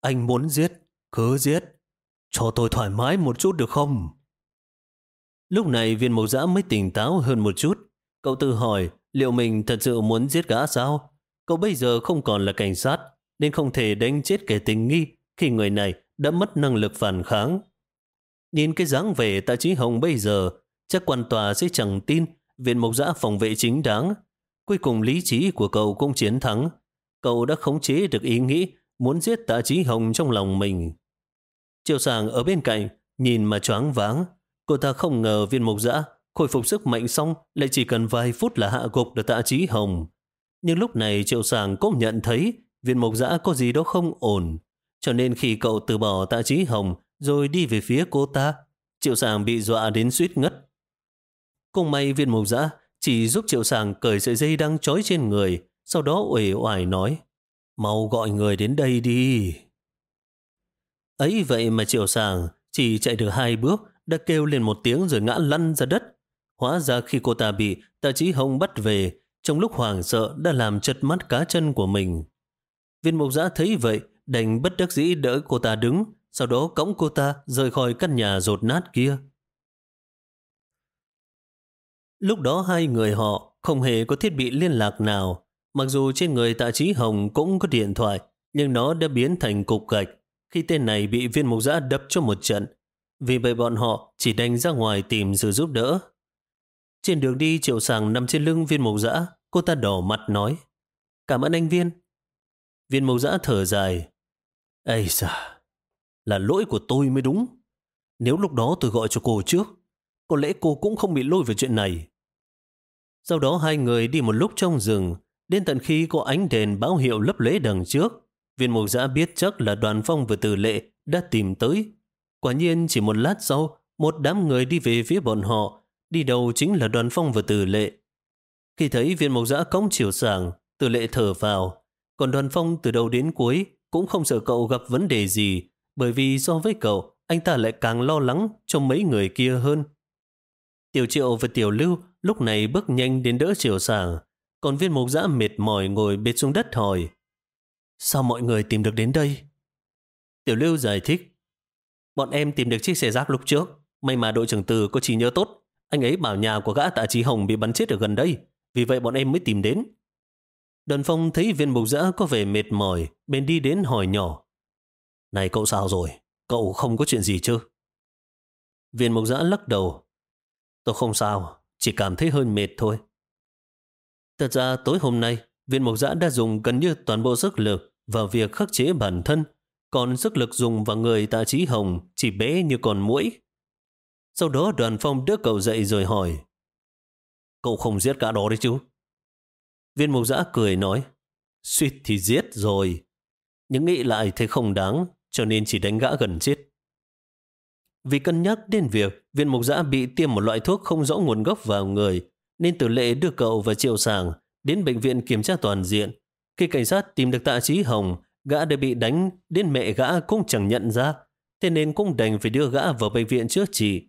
Speaker 1: anh muốn giết, cứ giết, cho tôi thoải mái một chút được không? Lúc này viên mộc giã mới tỉnh táo hơn một chút, cậu tự hỏi Liệu mình thật sự muốn giết gã sao? Cậu bây giờ không còn là cảnh sát, nên không thể đánh chết kẻ tình nghi khi người này đã mất năng lực phản kháng. Nhìn cái dáng vẻ tạ trí hồng bây giờ, chắc quan tòa sẽ chẳng tin viện mộc giã phòng vệ chính đáng. Cuối cùng lý trí của cậu cũng chiến thắng. Cậu đã khống chế được ý nghĩ muốn giết tạ trí hồng trong lòng mình. chiều sàng ở bên cạnh, nhìn mà choáng váng. Cô ta không ngờ viên mộc dã khôi phục sức mạnh xong lại chỉ cần vài phút là hạ gục được tạ trí hồng. Nhưng lúc này triệu sàng cũng nhận thấy viên mộc dã có gì đó không ổn. Cho nên khi cậu từ bỏ tạ trí hồng rồi đi về phía cô ta, triệu sàng bị dọa đến suýt ngất. Cùng may viên mộc dã chỉ giúp triệu sàng cởi sợi dây đang trói trên người, sau đó uể oải nói, mau gọi người đến đây đi. Ấy vậy mà triệu sàng chỉ chạy được hai bước, đã kêu lên một tiếng rồi ngã lăn ra đất. Hóa ra khi cô ta bị tạ trí hồng bắt về, trong lúc hoảng sợ đã làm chật mắt cá chân của mình. Viên mộc giã thấy vậy, đành bất đắc dĩ đỡ cô ta đứng, sau đó cõng cô ta rời khỏi căn nhà rột nát kia. Lúc đó hai người họ không hề có thiết bị liên lạc nào. Mặc dù trên người tạ trí hồng cũng có điện thoại, nhưng nó đã biến thành cục gạch khi tên này bị viên mục giã đập cho một trận. Vì vậy bọn họ chỉ đánh ra ngoài tìm sự giúp đỡ. Trên đường đi triệu sàng nằm trên lưng viên mộc giã, cô ta đỏ mặt nói Cảm ơn anh viên. Viên mộc giã thở dài. Ây da, là lỗi của tôi mới đúng. Nếu lúc đó tôi gọi cho cô trước, có lẽ cô cũng không bị lôi vào chuyện này. Sau đó hai người đi một lúc trong rừng, đến tận khi có ánh đèn báo hiệu lấp lễ đằng trước. Viên mộc giã biết chắc là đoàn phong và tử lệ đã tìm tới. Quả nhiên chỉ một lát sau, một đám người đi về phía bọn họ, đi đầu chính là đoàn phong và tử lệ. Khi thấy viên mộc giã cống chiều sàng, tử lệ thở vào, còn đoàn phong từ đầu đến cuối cũng không sợ cậu gặp vấn đề gì, bởi vì so với cậu, anh ta lại càng lo lắng cho mấy người kia hơn. Tiểu triệu và tiểu lưu lúc này bước nhanh đến đỡ chiều sàng, còn viên mộc giã mệt mỏi ngồi bệt xuống đất hỏi. Sao mọi người tìm được đến đây? Tiểu lưu giải thích. Bọn em tìm được chiếc xe rác lúc trước. May mà đội trưởng từ có trí nhớ tốt. Anh ấy bảo nhà của gã tạ trí hồng bị bắn chết ở gần đây. Vì vậy bọn em mới tìm đến. Đoàn phong thấy viên mục giã có vẻ mệt mỏi, bên đi đến hỏi nhỏ. Này cậu sao rồi? Cậu không có chuyện gì chứ? Viên mục giã lắc đầu. Tôi không sao, chỉ cảm thấy hơi mệt thôi. Thật ra tối hôm nay, viên mục giã đã dùng gần như toàn bộ sức lực vào việc khắc chế bản thân, còn sức lực dùng vào người tạ trí hồng chỉ bé như con mũi. Sau đó đoàn phong đỡ cậu dậy rồi hỏi, Cậu không giết cả đó đấy chứ? Viên mục giã cười nói, suýt thì giết rồi. Nhưng nghĩ lại thấy không đáng, cho nên chỉ đánh gã gần chết. Vì cân nhắc đến việc viên mục giã bị tiêm một loại thuốc không rõ nguồn gốc vào người, nên tử lệ đưa cậu và triệu sàng đến bệnh viện kiểm tra toàn diện. Khi cảnh sát tìm được tạ trí hồng, gã đã bị đánh, đến mẹ gã cũng chẳng nhận ra, thế nên cũng đành phải đưa gã vào bệnh viện chữa trị.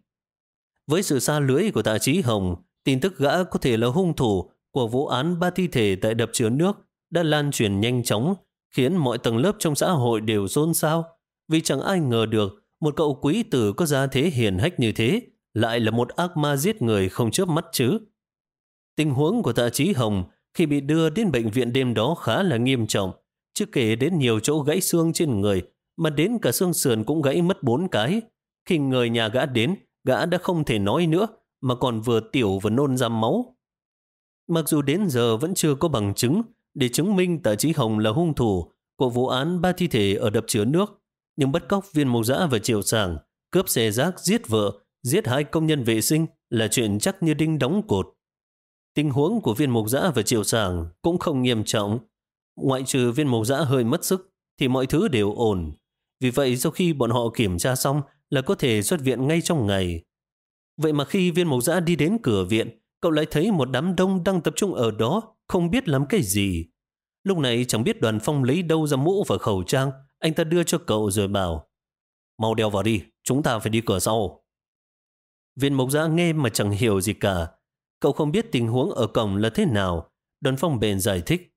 Speaker 1: Với sự xa lưới của tạ trí hồng, tin tức gã có thể là hung thủ của vụ án ba thi thể tại đập chứa nước đã lan truyền nhanh chóng, khiến mọi tầng lớp trong xã hội đều xôn xao, vì chẳng ai ngờ được một cậu quý tử có gia thế hiền hách như thế lại là một ác ma giết người không chớp mắt chứ. Tình huống của tạ trí hồng khi bị đưa đến bệnh viện đêm đó khá là nghiêm trọng, chưa kể đến nhiều chỗ gãy xương trên người, mà đến cả xương sườn cũng gãy mất bốn cái. Khi người nhà gã đến, gã đã không thể nói nữa, mà còn vừa tiểu vừa nôn ra máu. Mặc dù đến giờ vẫn chưa có bằng chứng để chứng minh tạ trí hồng là hung thủ của vụ án ba thi thể ở đập chứa nước, nhưng bắt cóc viên mục giã và triệu sàng, cướp xe rác giết vợ, giết hai công nhân vệ sinh là chuyện chắc như đinh đóng cột. Tình huống của viên mục giã và triệu sàng cũng không nghiêm trọng. Ngoại trừ viên mộc dã hơi mất sức, thì mọi thứ đều ổn. Vì vậy sau khi bọn họ kiểm tra xong là có thể xuất viện ngay trong ngày. Vậy mà khi viên mộc dã đi đến cửa viện, cậu lại thấy một đám đông đang tập trung ở đó, không biết làm cái gì. Lúc này chẳng biết đoàn phong lấy đâu ra mũ và khẩu trang, anh ta đưa cho cậu rồi bảo Mau đeo vào đi, chúng ta phải đi cửa sau. Viên mộc giã nghe mà chẳng hiểu gì cả. Cậu không biết tình huống ở cổng là thế nào. Đoàn phong bền giải thích.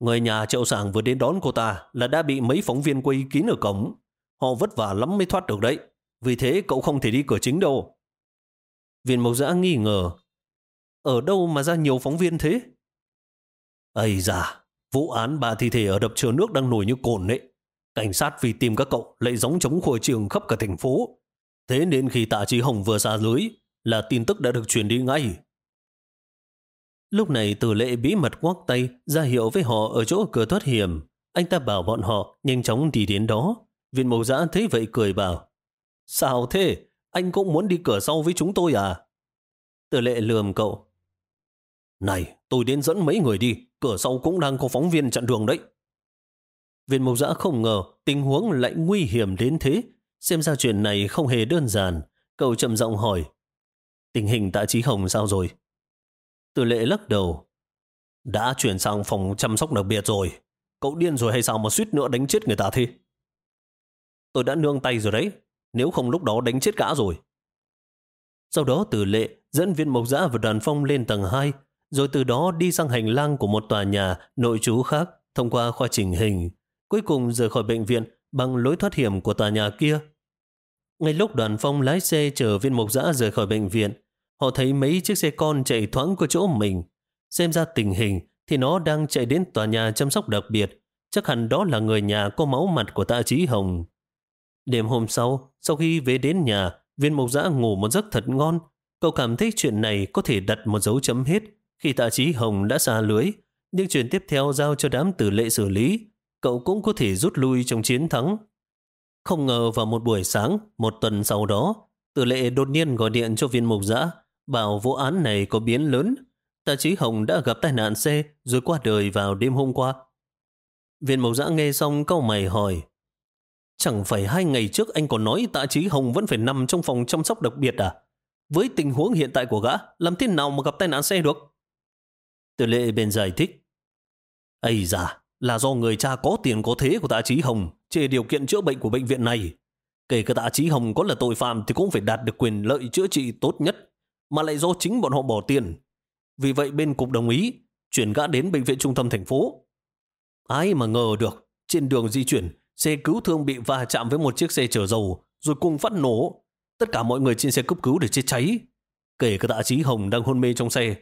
Speaker 1: Người nhà triệu sảng vừa đến đón cô ta là đã bị mấy phóng viên quay kín ở cổng. Họ vất vả lắm mới thoát được đấy. Vì thế cậu không thể đi cửa chính đâu. Viên mộc giã nghi ngờ. Ở đâu mà ra nhiều phóng viên thế? Ây da, vụ án ba thi thể ở đập chứa nước đang nổi như cồn đấy. Cảnh sát vì tìm các cậu lại giống chống khôi trường khắp cả thành phố. Thế nên khi tạ trí hồng vừa ra lưới là tin tức đã được truyền đi ngay. Lúc này tử lệ bí mật quắc tay ra hiệu với họ ở chỗ cửa thoát hiểm. Anh ta bảo bọn họ nhanh chóng đi đến đó. Viên mộc giã thấy vậy cười bảo Sao thế? Anh cũng muốn đi cửa sau với chúng tôi à? Tử lệ lườm cậu. Này, tôi đến dẫn mấy người đi. Cửa sau cũng đang có phóng viên chặn đường đấy. Viên mộc giã không ngờ tình huống lại nguy hiểm đến thế. Xem ra chuyện này không hề đơn giản. Cậu chậm giọng hỏi. Tình hình tạ trí hồng sao rồi? Tử lệ lắc đầu. Đã chuyển sang phòng chăm sóc đặc biệt rồi. Cậu điên rồi hay sao mà suýt nữa đánh chết người ta thế? Tôi đã nương tay rồi đấy. Nếu không lúc đó đánh chết cả rồi. Sau đó tử lệ dẫn viên mộc giã và đoàn phong lên tầng 2, rồi từ đó đi sang hành lang của một tòa nhà nội trú khác thông qua khoa chỉnh hình. Cuối cùng rời khỏi bệnh viện bằng lối thoát hiểm của tòa nhà kia. Ngay lúc đoàn phong lái xe chở viên mộc giã rời khỏi bệnh viện, họ thấy mấy chiếc xe con chạy thoáng qua chỗ mình. Xem ra tình hình thì nó đang chạy đến tòa nhà chăm sóc đặc biệt. Chắc hẳn đó là người nhà có máu mặt của tạ trí hồng. Đêm hôm sau, sau khi về đến nhà, viên mộc giã ngủ một giấc thật ngon. Cậu cảm thấy chuyện này có thể đặt một dấu chấm hết khi tạ trí hồng đã xa lưới. Nhưng chuyện tiếp theo giao cho đám tử lệ xử lý, cậu cũng có thể rút lui trong chiến thắng. Không ngờ vào một buổi sáng, một tuần sau đó, tử lệ đột nhiên gọi điện cho viên mục giã, bảo vụ án này có biến lớn. Tạ Chí hồng đã gặp tai nạn xe rồi qua đời vào đêm hôm qua. Viên mộc giã nghe xong câu mày hỏi Chẳng phải hai ngày trước anh còn nói tạ Chí hồng vẫn phải nằm trong phòng chăm sóc đặc biệt à? Với tình huống hiện tại của gã, làm thế nào mà gặp tai nạn xe được? Từ lệ bên giải thích. Ây da, là do người cha có tiền có thế của tạ Chí hồng chê điều kiện chữa bệnh của bệnh viện này. Kể cả tạ Chí hồng có là tội phạm thì cũng phải đạt được quyền lợi chữa trị tốt nhất, mà lại do chính bọn họ bỏ tiền. Vì vậy bên cục đồng ý chuyển gã đến bệnh viện trung tâm thành phố. Ai mà ngờ được, trên đường di chuyển, xe cứu thương bị va chạm với một chiếc xe chở dầu, rồi cùng phát nổ. Tất cả mọi người trên xe cấp cứu để chết cháy. Kể cả tạ trí hồng đang hôn mê trong xe.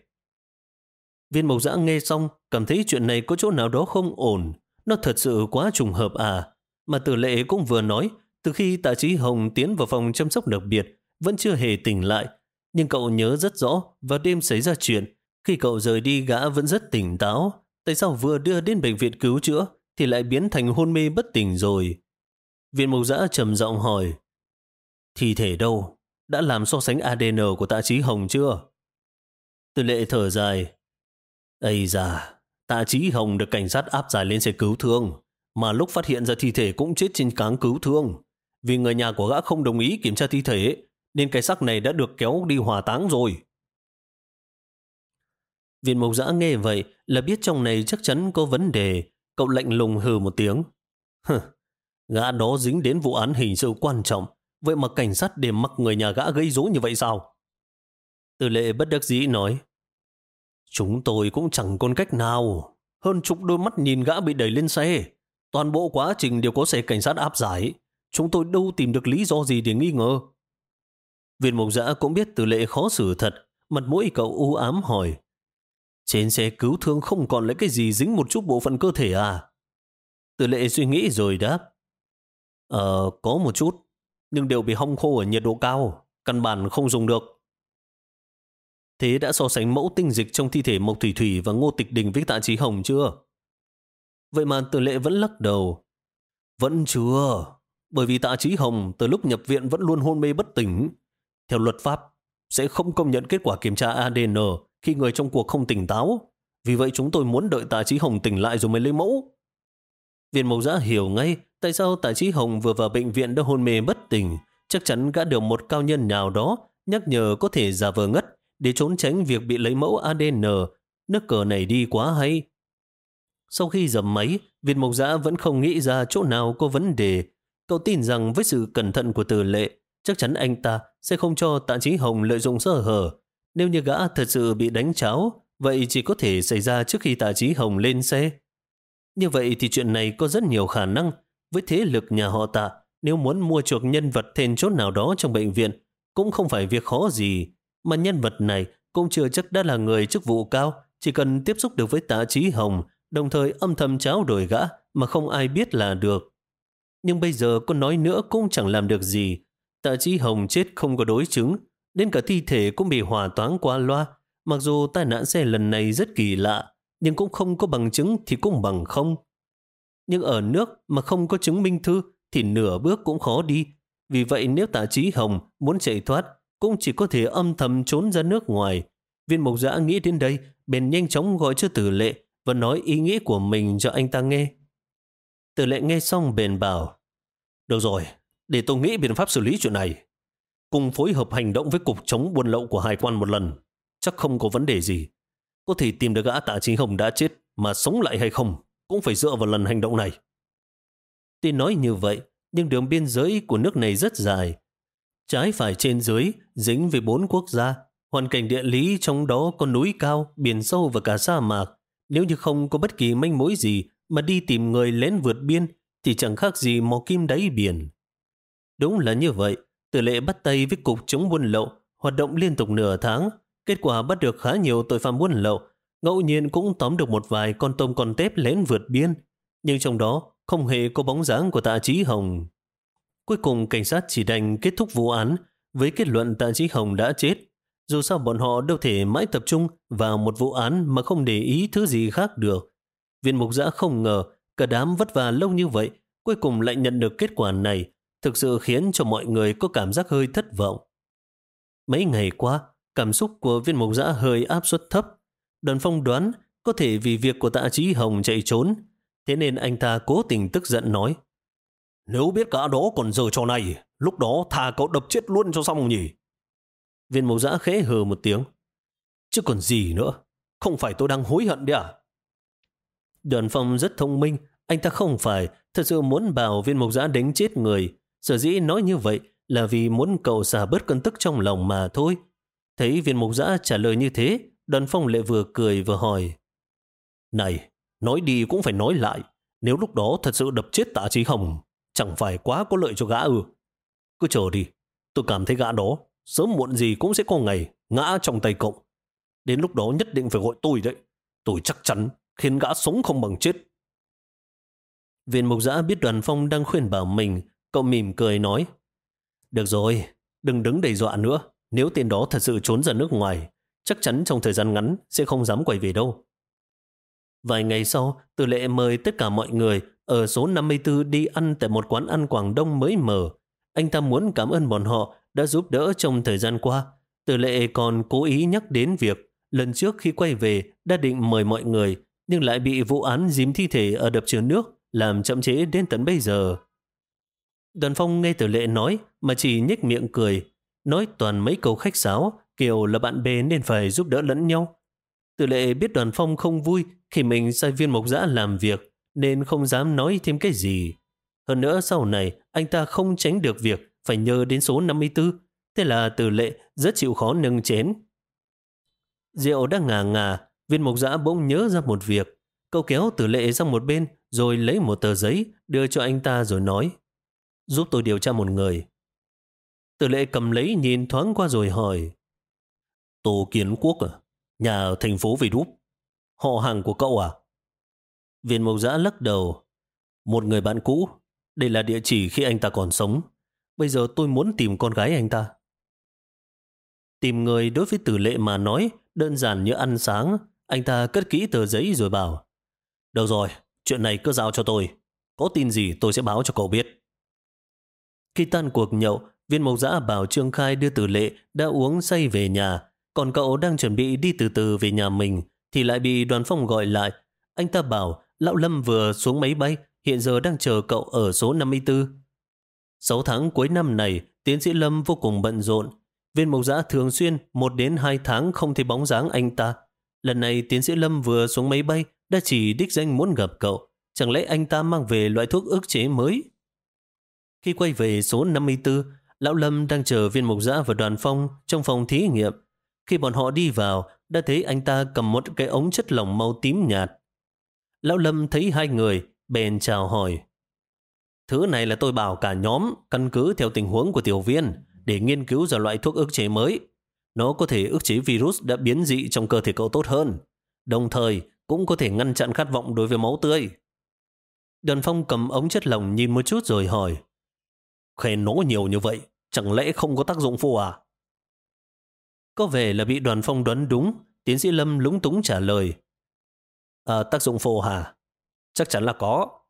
Speaker 1: Viên mộc giã nghe xong, cảm thấy chuyện này có chỗ nào đó không ổn. Nó thật sự quá trùng hợp à. Mà tử lệ cũng vừa nói, từ khi tạ trí hồng tiến vào phòng chăm sóc đặc biệt, vẫn chưa hề tỉnh lại. Nhưng cậu nhớ rất rõ, vào đêm xảy ra chuyện, khi cậu rời đi gã vẫn rất tỉnh táo. Tại sao vừa đưa đến bệnh viện cứu chữa, thì lại biến thành hôn mê bất tỉnh rồi? Viện mục giã trầm giọng hỏi, Thi thể đâu? Đã làm so sánh ADN của tạ trí hồng chưa? Từ lệ thở dài, Ây da, tạ trí hồng được cảnh sát áp giải lên xe cứu thương, mà lúc phát hiện ra thi thể cũng chết trên cáng cứu thương. Vì người nhà của gã không đồng ý kiểm tra thi thể, nên cái xác này đã được kéo đi hỏa táng rồi. Viên mộc giã nghe vậy là biết trong này chắc chắn có vấn đề. Cậu lạnh lùng hừ một tiếng. Hừ, gã đó dính đến vụ án hình sự quan trọng. Vậy mà cảnh sát để mặc người nhà gã gây rối như vậy sao? Từ lệ bất đắc dĩ nói. Chúng tôi cũng chẳng còn cách nào. Hơn chục đôi mắt nhìn gã bị đẩy lên xe. Toàn bộ quá trình đều có xe cảnh sát áp giải. Chúng tôi đâu tìm được lý do gì để nghi ngờ. Viên mục giã cũng biết từ lệ khó xử thật. Mặt mũi cậu u ám hỏi. Trên xe cứu thương không còn lấy cái gì dính một chút bộ phận cơ thể à? Từ lệ suy nghĩ rồi đáp. Ờ, có một chút. Nhưng đều bị hong khô ở nhiệt độ cao. Căn bản không dùng được. Thế đã so sánh mẫu tinh dịch trong thi thể Mộc Thủy Thủy và Ngô Tịch Đình với tạ trí hồng chưa? Vậy mà tử lệ vẫn lắc đầu. Vẫn chưa. Bởi vì tạ trí hồng từ lúc nhập viện vẫn luôn hôn mê bất tỉnh. Theo luật pháp, sẽ không công nhận kết quả kiểm tra ADN khi người trong cuộc không tỉnh táo. Vì vậy chúng tôi muốn đợi tạ trí hồng tỉnh lại rồi mới lấy mẫu. Viên mộc giã hiểu ngay tại sao tạ trí hồng vừa vào bệnh viện đã hôn mê bất tỉnh. Chắc chắn gã được một cao nhân nào đó nhắc nhở có thể giả vờ ngất để trốn tránh việc bị lấy mẫu ADN, nước cờ này đi quá hay. Sau khi dầm máy, Viên Mộc Giã vẫn không nghĩ ra chỗ nào có vấn đề. Cậu tin rằng với sự cẩn thận của tử lệ, chắc chắn anh ta sẽ không cho tạ Chí hồng lợi dụng sơ hở. Nếu như gã thật sự bị đánh cháo, vậy chỉ có thể xảy ra trước khi tạ Chí hồng lên xe. Như vậy thì chuyện này có rất nhiều khả năng. Với thế lực nhà họ tạ, nếu muốn mua chuộc nhân vật thêm chốt nào đó trong bệnh viện, cũng không phải việc khó gì. Mà nhân vật này cũng chưa chắc đã là người chức vụ cao, chỉ cần tiếp xúc được với tạ Chí hồng, đồng thời âm thầm cháo đổi gã mà không ai biết là được. Nhưng bây giờ có nói nữa cũng chẳng làm được gì. Tạ Chí Hồng chết không có đối chứng, đến cả thi thể cũng bị hỏa toán qua loa. Mặc dù tai nạn xe lần này rất kỳ lạ, nhưng cũng không có bằng chứng thì cũng bằng không. Nhưng ở nước mà không có chứng minh thư thì nửa bước cũng khó đi. Vì vậy nếu tạ trí hồng muốn chạy thoát cũng chỉ có thể âm thầm trốn ra nước ngoài. Viên mục giã nghĩ đến đây bèn nhanh chóng gọi cho tử lệ và nói ý nghĩ của mình cho anh ta nghe. Tử lệ nghe xong bèn bảo Được rồi, để tôi nghĩ biện pháp xử lý chuyện này. Cùng phối hợp hành động với cục chống buôn lậu của hải quan một lần. Chắc không có vấn đề gì. Có thể tìm được gã tạ trí hồng đã chết mà sống lại hay không cũng phải dựa vào lần hành động này. Tuy nói như vậy, nhưng đường biên giới của nước này rất dài. Trái phải trên dưới, dính với bốn quốc gia. Hoàn cảnh địa lý trong đó có núi cao, biển sâu và cả sa mạc. Nếu như không có bất kỳ manh mối gì mà đi tìm người lén vượt biên, thì chẳng khác gì mò kim đáy biển. Đúng là như vậy, tử lệ bắt tay với cục chống buôn lậu, hoạt động liên tục nửa tháng. Kết quả bắt được khá nhiều tội phạm buôn lậu, ngẫu nhiên cũng tóm được một vài con tôm con tép lén vượt biên. Nhưng trong đó không hề có bóng dáng của tạ trí hồng. Cuối cùng cảnh sát chỉ đành kết thúc vụ án với kết luận tạ trí hồng đã chết. Dù sao bọn họ đâu thể mãi tập trung vào một vụ án mà không để ý thứ gì khác được. Viên mục giã không ngờ cả đám vất vả lâu như vậy cuối cùng lại nhận được kết quả này thực sự khiến cho mọi người có cảm giác hơi thất vọng. Mấy ngày qua, cảm xúc của viên mục giã hơi áp suất thấp. Đoàn phong đoán có thể vì việc của tạ trí hồng chạy trốn Thế nên anh ta cố tình tức giận nói Nếu biết cả đó còn giờ trò này Lúc đó thà cậu đập chết luôn cho xong nhỉ Viên mục giã khẽ hờ một tiếng Chứ còn gì nữa Không phải tôi đang hối hận đấy à Đoàn phong rất thông minh Anh ta không phải thật sự muốn bảo viên mộc giã đánh chết người Sở dĩ nói như vậy Là vì muốn cậu xả bớt cơn tức trong lòng mà thôi Thấy viên mộc giã trả lời như thế Đoàn phong lại vừa cười vừa hỏi Này Nói đi cũng phải nói lại. Nếu lúc đó thật sự đập chết tạ trí hồng, chẳng phải quá có lợi cho gã ư. Cứ chờ đi. Tôi cảm thấy gã đó, sớm muộn gì cũng sẽ có ngày ngã trong tay cậu. Đến lúc đó nhất định phải gọi tôi đấy. Tôi chắc chắn khiến gã sống không bằng chết. Viên mục giã biết đoàn phong đang khuyên bảo mình, cậu mỉm cười nói. Được rồi, đừng đứng đầy dọa nữa. Nếu tên đó thật sự trốn ra nước ngoài, chắc chắn trong thời gian ngắn sẽ không dám quay về đâu. Vài ngày sau, Từ Lệ mời tất cả mọi người ở số 54 đi ăn tại một quán ăn Quảng Đông mới mở. Anh ta muốn cảm ơn bọn họ đã giúp đỡ trong thời gian qua. Từ Lệ còn cố ý nhắc đến việc lần trước khi quay về đã định mời mọi người nhưng lại bị vụ án dìm thi thể ở đập chứa nước làm chậm chế đến tận bây giờ. Đoàn phong nghe Tử Lệ nói mà chỉ nhếch miệng cười, nói toàn mấy câu khách sáo kiểu là bạn bè nên phải giúp đỡ lẫn nhau. Tử lệ biết đoàn phong không vui khi mình sai viên mộc giã làm việc nên không dám nói thêm cái gì. Hơn nữa sau này anh ta không tránh được việc phải nhờ đến số 54. Thế là Tử lệ rất chịu khó nâng chén. Rượu đang ngà ngà, viên mộc giã bỗng nhớ ra một việc. Cậu kéo Tử lệ sang một bên rồi lấy một tờ giấy đưa cho anh ta rồi nói giúp tôi điều tra một người. Tử lệ cầm lấy nhìn thoáng qua rồi hỏi Tô Kiến Quốc à? Nhà ở thành phố Vì Đúc. Họ hàng của cậu à? Viên mộc giã lắc đầu. Một người bạn cũ. Đây là địa chỉ khi anh ta còn sống. Bây giờ tôi muốn tìm con gái anh ta. Tìm người đối với tử lệ mà nói đơn giản như ăn sáng. Anh ta cất kỹ tờ giấy rồi bảo. Được rồi, chuyện này cứ giao cho tôi. Có tin gì tôi sẽ báo cho cậu biết. Khi tan cuộc nhậu, viên mộc giã bảo Trương Khai đưa tử lệ đã uống say về nhà. Còn cậu đang chuẩn bị đi từ từ về nhà mình thì lại bị đoàn phong gọi lại. Anh ta bảo Lão Lâm vừa xuống máy bay hiện giờ đang chờ cậu ở số 54. Sáu tháng cuối năm này tiến sĩ Lâm vô cùng bận rộn. Viên mộc giã thường xuyên một đến hai tháng không thấy bóng dáng anh ta. Lần này tiến sĩ Lâm vừa xuống máy bay đã chỉ đích danh muốn gặp cậu. Chẳng lẽ anh ta mang về loại thuốc ức chế mới? Khi quay về số 54, Lão Lâm đang chờ viên mục giã và đoàn phong trong phòng thí nghiệm. Khi bọn họ đi vào, đã thấy anh ta cầm một cái ống chất lỏng màu tím nhạt. Lão Lâm thấy hai người, bèn chào hỏi. Thứ này là tôi bảo cả nhóm căn cứ theo tình huống của tiểu viên để nghiên cứu ra loại thuốc ức chế mới. Nó có thể ức chế virus đã biến dị trong cơ thể cậu tốt hơn, đồng thời cũng có thể ngăn chặn khát vọng đối với máu tươi. Đoàn phong cầm ống chất lỏng nhìn một chút rồi hỏi. Khen nỗ nhiều như vậy, chẳng lẽ không có tác dụng phụ à? Có vẻ là bị đoàn phong đoán đúng, tiến sĩ Lâm lúng túng trả lời. À, tác dụng phụ hả? Chắc chắn là có.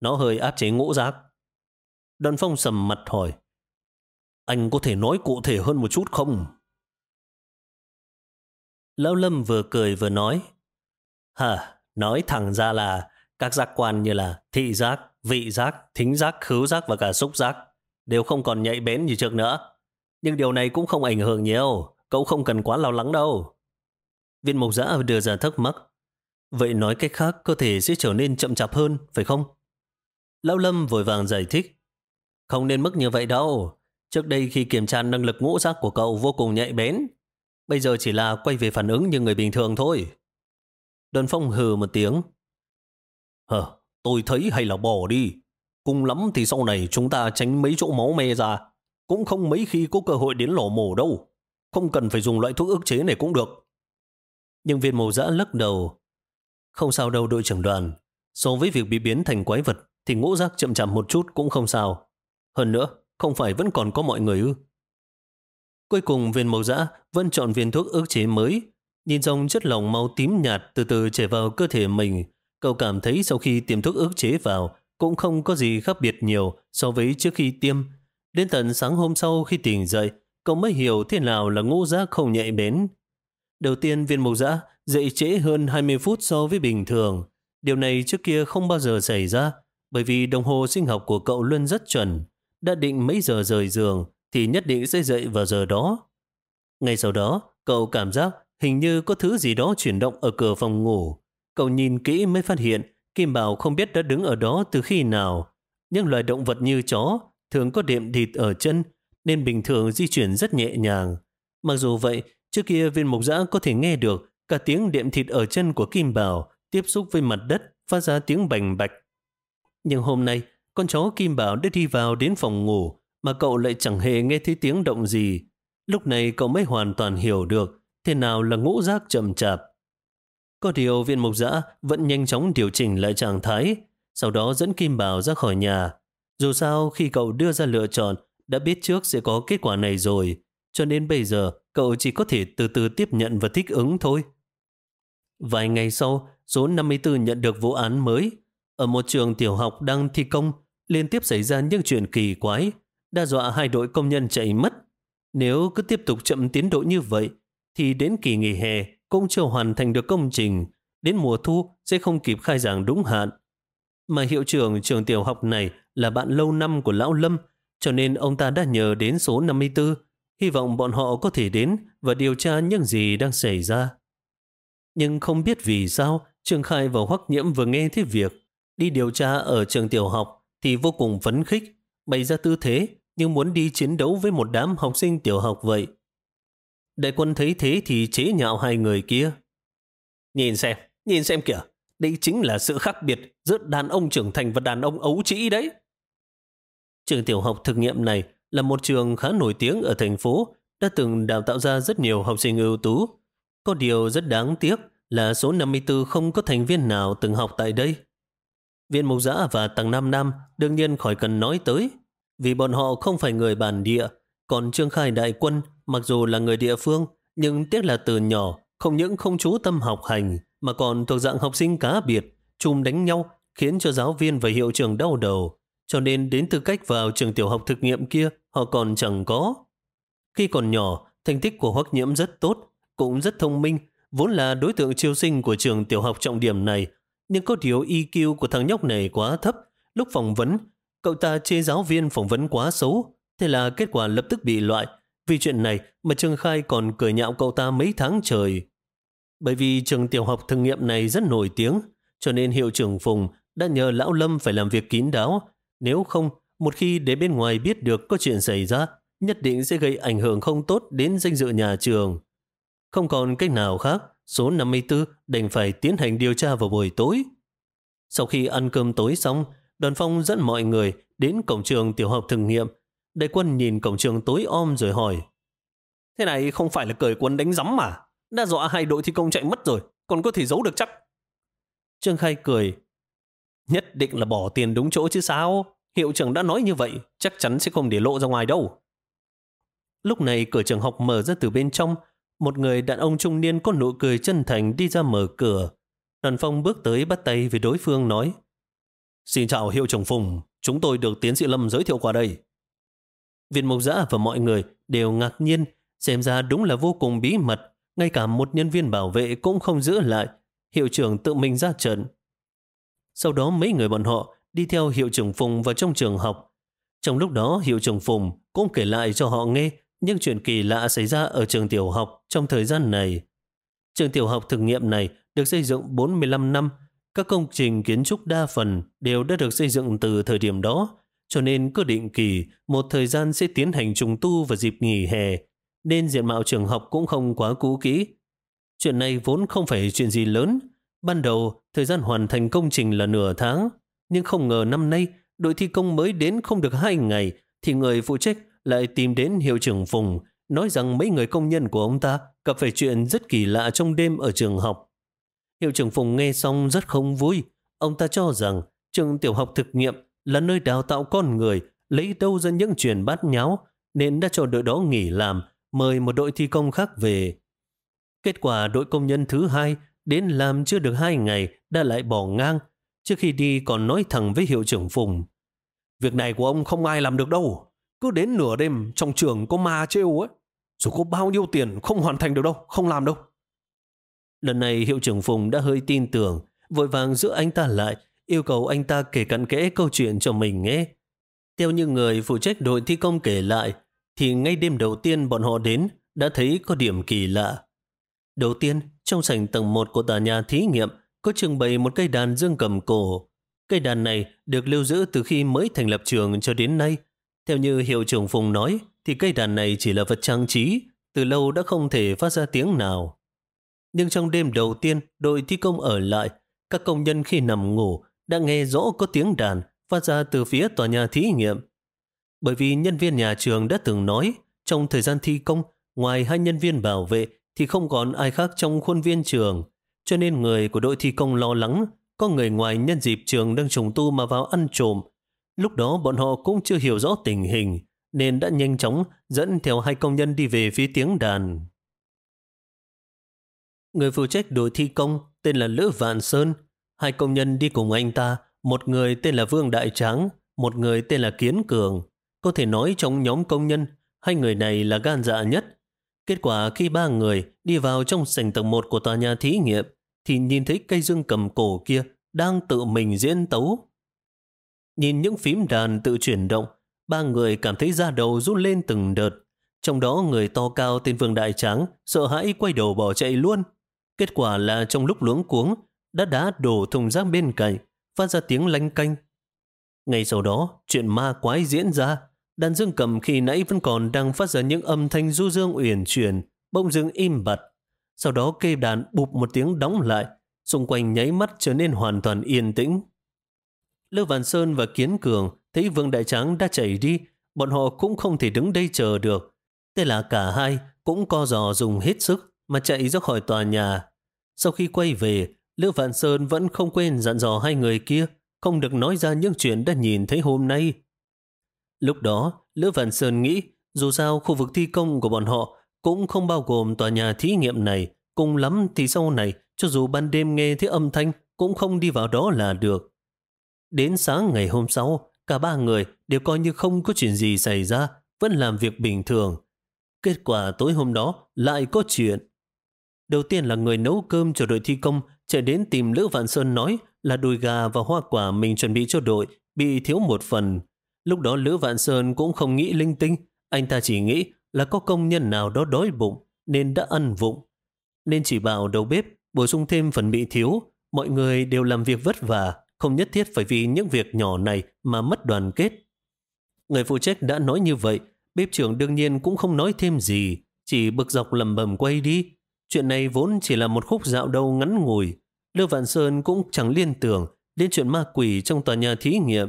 Speaker 1: Nó hơi áp chế ngũ giác. Đoàn phong sầm mặt hỏi. Anh có thể nói cụ thể hơn một chút không? Lão Lâm vừa cười vừa nói. Hả, nói thẳng ra là các giác quan như là thị giác, vị giác, thính giác, khứu giác và cả xúc giác đều không còn nhạy bén như trước nữa. Nhưng điều này cũng không ảnh hưởng nhiều, cậu không cần quá lo lắng đâu. Viên mộc giã đưa ra thắc mắc. Vậy nói cách khác, cơ thể sẽ trở nên chậm chạp hơn, phải không? Lão Lâm vội vàng giải thích. Không nên mức như vậy đâu. Trước đây khi kiểm tra năng lực ngũ giác của cậu vô cùng nhạy bén. Bây giờ chỉ là quay về phản ứng như người bình thường thôi. Đơn Phong hừ một tiếng. Hờ, tôi thấy hay là bỏ đi. Cùng lắm thì sau này chúng ta tránh mấy chỗ máu me ra. Cũng không mấy khi có cơ hội đến lò mổ đâu. Không cần phải dùng loại thuốc ức chế này cũng được. Nhưng viên màu dã lắc đầu. Không sao đâu đội trưởng đoàn. So với việc bị biến thành quái vật thì ngũ giác chậm chạp một chút cũng không sao. Hơn nữa, không phải vẫn còn có mọi người ư. Cuối cùng viên màu dã vẫn chọn viên thuốc ức chế mới. Nhìn dòng chất lỏng màu tím nhạt từ từ chảy vào cơ thể mình. Cậu cảm thấy sau khi tiêm thuốc ức chế vào cũng không có gì khác biệt nhiều so với trước khi tiêm. Đến tận sáng hôm sau khi tỉnh dậy, cậu mới hiểu thế nào là ngũ giác không nhạy bén. Đầu tiên viên mục giã dậy trễ hơn 20 phút so với bình thường. Điều này trước kia không bao giờ xảy ra, bởi vì đồng hồ sinh học của cậu luôn rất chuẩn. Đã định mấy giờ rời giường thì nhất định sẽ dậy vào giờ đó. Ngay sau đó, cậu cảm giác hình như có thứ gì đó chuyển động ở cửa phòng ngủ. Cậu nhìn kỹ mới phát hiện Kim Bảo không biết đã đứng ở đó từ khi nào. Những loài động vật như chó thường có đệm thịt ở chân nên bình thường di chuyển rất nhẹ nhàng. Mặc dù vậy, trước kia viên mục giã có thể nghe được cả tiếng đệm thịt ở chân của Kim Bảo tiếp xúc với mặt đất phát ra tiếng bành bạch. Nhưng hôm nay, con chó Kim Bảo đã đi vào đến phòng ngủ mà cậu lại chẳng hề nghe thấy tiếng động gì. Lúc này cậu mới hoàn toàn hiểu được thế nào là ngũ giác chậm chạp. Có điều viên mục giã vẫn nhanh chóng điều chỉnh lại trạng thái, sau đó dẫn Kim Bảo ra khỏi nhà. Dù sao khi cậu đưa ra lựa chọn, đã biết trước sẽ có kết quả này rồi, cho nên bây giờ cậu chỉ có thể từ từ tiếp nhận và thích ứng thôi. Vài ngày sau, số 54 nhận được vụ án mới. Ở một trường tiểu học đang thi công, liên tiếp xảy ra những chuyện kỳ quái, đe dọa hai đội công nhân chạy mất. Nếu cứ tiếp tục chậm tiến độ như vậy, thì đến kỳ nghỉ hè cũng chưa hoàn thành được công trình, đến mùa thu sẽ không kịp khai giảng đúng hạn. Mà hiệu trưởng trường tiểu học này là bạn lâu năm của Lão Lâm, cho nên ông ta đã nhờ đến số 54, hy vọng bọn họ có thể đến và điều tra những gì đang xảy ra. Nhưng không biết vì sao, Trương Khai và Hoắc Nhiễm vừa nghe thấy việc đi điều tra ở trường tiểu học thì vô cùng phấn khích, bày ra tư thế nhưng muốn đi chiến đấu với một đám học sinh tiểu học vậy. Đại quân thấy thế thì chế nhạo hai người kia. Nhìn xem, nhìn xem kìa, đây chính là sự khác biệt giữa đàn ông trưởng thành và đàn ông ấu trĩ đấy. Trường tiểu học thực nghiệm này là một trường khá nổi tiếng ở thành phố, đã từng đào tạo ra rất nhiều học sinh ưu tú. Có điều rất đáng tiếc là số 54 không có thành viên nào từng học tại đây. Viện Mộc Giã và Tầng Nam Nam đương nhiên khỏi cần nói tới, vì bọn họ không phải người bản địa, còn Trương Khai Đại Quân mặc dù là người địa phương, nhưng tiếc là từ nhỏ không những không chú tâm học hành mà còn thuộc dạng học sinh cá biệt, chung đánh nhau khiến cho giáo viên và hiệu trưởng đau đầu. Cho nên đến tư cách vào trường tiểu học thực nghiệm kia họ còn chẳng có. Khi còn nhỏ, thành tích của Hoắc Nhiễm rất tốt, cũng rất thông minh, vốn là đối tượng chiêu sinh của trường tiểu học trọng điểm này. Nhưng có điều EQ của thằng nhóc này quá thấp. Lúc phỏng vấn, cậu ta chê giáo viên phỏng vấn quá xấu. Thế là kết quả lập tức bị loại. Vì chuyện này mà Trương Khai còn cười nhạo cậu ta mấy tháng trời. Bởi vì trường tiểu học thực nghiệm này rất nổi tiếng, cho nên hiệu trưởng Phùng đã nhờ Lão Lâm phải làm việc kín đáo. Nếu không, một khi để bên ngoài biết được có chuyện xảy ra, nhất định sẽ gây ảnh hưởng không tốt đến danh dự nhà trường. Không còn cách nào khác, số 54 đành phải tiến hành điều tra vào buổi tối. Sau khi ăn cơm tối xong, đoàn phong dẫn mọi người đến cổng trường tiểu học thực nghiệm. Đại quân nhìn cổng trường tối om rồi hỏi Thế này không phải là cởi quân đánh giấm mà Đã dọa hai đội thi công chạy mất rồi Còn có thể giấu được chắc Trương Khai cười Nhất định là bỏ tiền đúng chỗ chứ sao? Hiệu trưởng đã nói như vậy, chắc chắn sẽ không để lộ ra ngoài đâu. Lúc này cửa trường học mở ra từ bên trong, một người đàn ông trung niên có nụ cười chân thành đi ra mở cửa. Đoàn phong bước tới bắt tay với đối phương nói Xin chào hiệu trưởng Phùng, chúng tôi được tiến sĩ Lâm giới thiệu qua đây. Viện Mộc Giã và mọi người đều ngạc nhiên, xem ra đúng là vô cùng bí mật, ngay cả một nhân viên bảo vệ cũng không giữ lại. Hiệu trưởng tự mình ra trận. Sau đó mấy người bọn họ đi theo hiệu trưởng Phùng vào trong trường học. Trong lúc đó hiệu trưởng Phùng cũng kể lại cho họ nghe những chuyện kỳ lạ xảy ra ở trường tiểu học trong thời gian này. Trường tiểu học thực nghiệm này được xây dựng 45 năm. Các công trình kiến trúc đa phần đều đã được xây dựng từ thời điểm đó, cho nên cứ định kỳ một thời gian sẽ tiến hành trùng tu vào dịp nghỉ hè, nên diện mạo trường học cũng không quá cũ kỹ. Chuyện này vốn không phải chuyện gì lớn. Ban đầu, thời gian hoàn thành công trình là nửa tháng, nhưng không ngờ năm nay đội thi công mới đến không được hai ngày thì người phụ trách lại tìm đến hiệu trưởng Phùng nói rằng mấy người công nhân của ông ta gặp phải chuyện rất kỳ lạ trong đêm ở trường học. Hiệu trưởng Phùng nghe xong rất không vui. Ông ta cho rằng trường tiểu học thực nghiệm là nơi đào tạo con người, lấy đâu ra những chuyện bát nháo, nên đã cho đội đó nghỉ làm, mời một đội thi công khác về. Kết quả đội công nhân thứ hai đến làm chưa được hai ngày đã lại bỏ ngang, trước khi đi còn nói thẳng với hiệu trưởng Phùng. Việc này của ông không ai làm được đâu. Cứ đến nửa đêm trong trường có ma trêu ấy. dù có bao nhiêu tiền không hoàn thành được đâu, không làm đâu. Lần này hiệu trưởng Phùng đã hơi tin tưởng, vội vàng giữ anh ta lại, yêu cầu anh ta kể cặn kẽ câu chuyện cho mình nghe. Theo những người phụ trách đội thi công kể lại, thì ngay đêm đầu tiên bọn họ đến đã thấy có điểm kỳ lạ. Đầu tiên, trong sảnh tầng 1 của tòa nhà thí nghiệm có trưng bày một cây đàn dương cầm cổ. Cây đàn này được lưu giữ từ khi mới thành lập trường cho đến nay. Theo như hiệu trưởng Phùng nói, thì cây đàn này chỉ là vật trang trí, từ lâu đã không thể phát ra tiếng nào. Nhưng trong đêm đầu tiên, đội thi công ở lại, các công nhân khi nằm ngủ đã nghe rõ có tiếng đàn phát ra từ phía tòa nhà thí nghiệm. Bởi vì nhân viên nhà trường đã từng nói, trong thời gian thi công, ngoài hai nhân viên bảo vệ thì không còn ai khác trong khuôn viên trường, cho nên người của đội thi công lo lắng có người ngoài nhân dịp trường đang trùng tu mà vào ăn trộm. Lúc đó bọn họ cũng chưa hiểu rõ tình hình, nên đã nhanh chóng dẫn theo hai công nhân đi về phía tiếng đàn. Người phụ trách đội thi công tên là Lữ Vạn Sơn. Hai công nhân đi cùng anh ta, một người tên là Vương Đại Tráng, một người tên là Kiến Cường. Có thể nói trong nhóm công nhân, hai người này là gan dạ nhất. Kết quả khi ba người đi vào trong sảnh tầng 1 của tòa nhà thí nghiệm, thì nhìn thấy cây dương cầm cổ kia đang tự mình diễn tấu. Nhìn những phím đàn tự chuyển động, ba người cảm thấy da đầu rút lên từng đợt. Trong đó người to cao tên Vương Đại Tráng sợ hãi quay đầu bỏ chạy luôn. Kết quả là trong lúc luống cuống, đã đá đổ thùng rác bên cạnh, phát ra tiếng lanh canh. Ngay sau đó, chuyện ma quái diễn ra. Đàn dương cầm khi nãy vẫn còn đang phát ra những âm thanh du dương uyển chuyển, bỗng dưng im bặt. Sau đó cây đàn bụp một tiếng đóng lại, xung quanh nháy mắt trở nên hoàn toàn yên tĩnh. Lư Văn Sơn và Kiến Cường thấy Vương Đại Tráng đã chạy đi, bọn họ cũng không thể đứng đây chờ được. Thế là cả hai cũng co giò dùng hết sức mà chạy ra khỏi tòa nhà. Sau khi quay về, Lữ Vạn Sơn vẫn không quên dặn dò hai người kia không được nói ra những chuyện đã nhìn thấy hôm nay. Lúc đó, Lữ Vạn Sơn nghĩ dù sao khu vực thi công của bọn họ cũng không bao gồm tòa nhà thí nghiệm này, cùng lắm thì sau này cho dù ban đêm nghe thấy âm thanh cũng không đi vào đó là được. Đến sáng ngày hôm sau, cả ba người đều coi như không có chuyện gì xảy ra, vẫn làm việc bình thường. Kết quả tối hôm đó lại có chuyện. Đầu tiên là người nấu cơm cho đội thi công chạy đến tìm Lữ Vạn Sơn nói là đùi gà và hoa quả mình chuẩn bị cho đội bị thiếu một phần. Lúc đó Lữ Vạn Sơn cũng không nghĩ linh tinh, anh ta chỉ nghĩ là có công nhân nào đó đói bụng nên đã ăn vụng. Nên chỉ bảo đầu bếp bổ sung thêm phần bị thiếu, mọi người đều làm việc vất vả, không nhất thiết phải vì những việc nhỏ này mà mất đoàn kết. Người phụ trách đã nói như vậy, bếp trưởng đương nhiên cũng không nói thêm gì, chỉ bực dọc lầm bầm quay đi. Chuyện này vốn chỉ là một khúc dạo đầu ngắn ngủi. Lưu Vạn Sơn cũng chẳng liên tưởng đến chuyện ma quỷ trong tòa nhà thí nghiệm.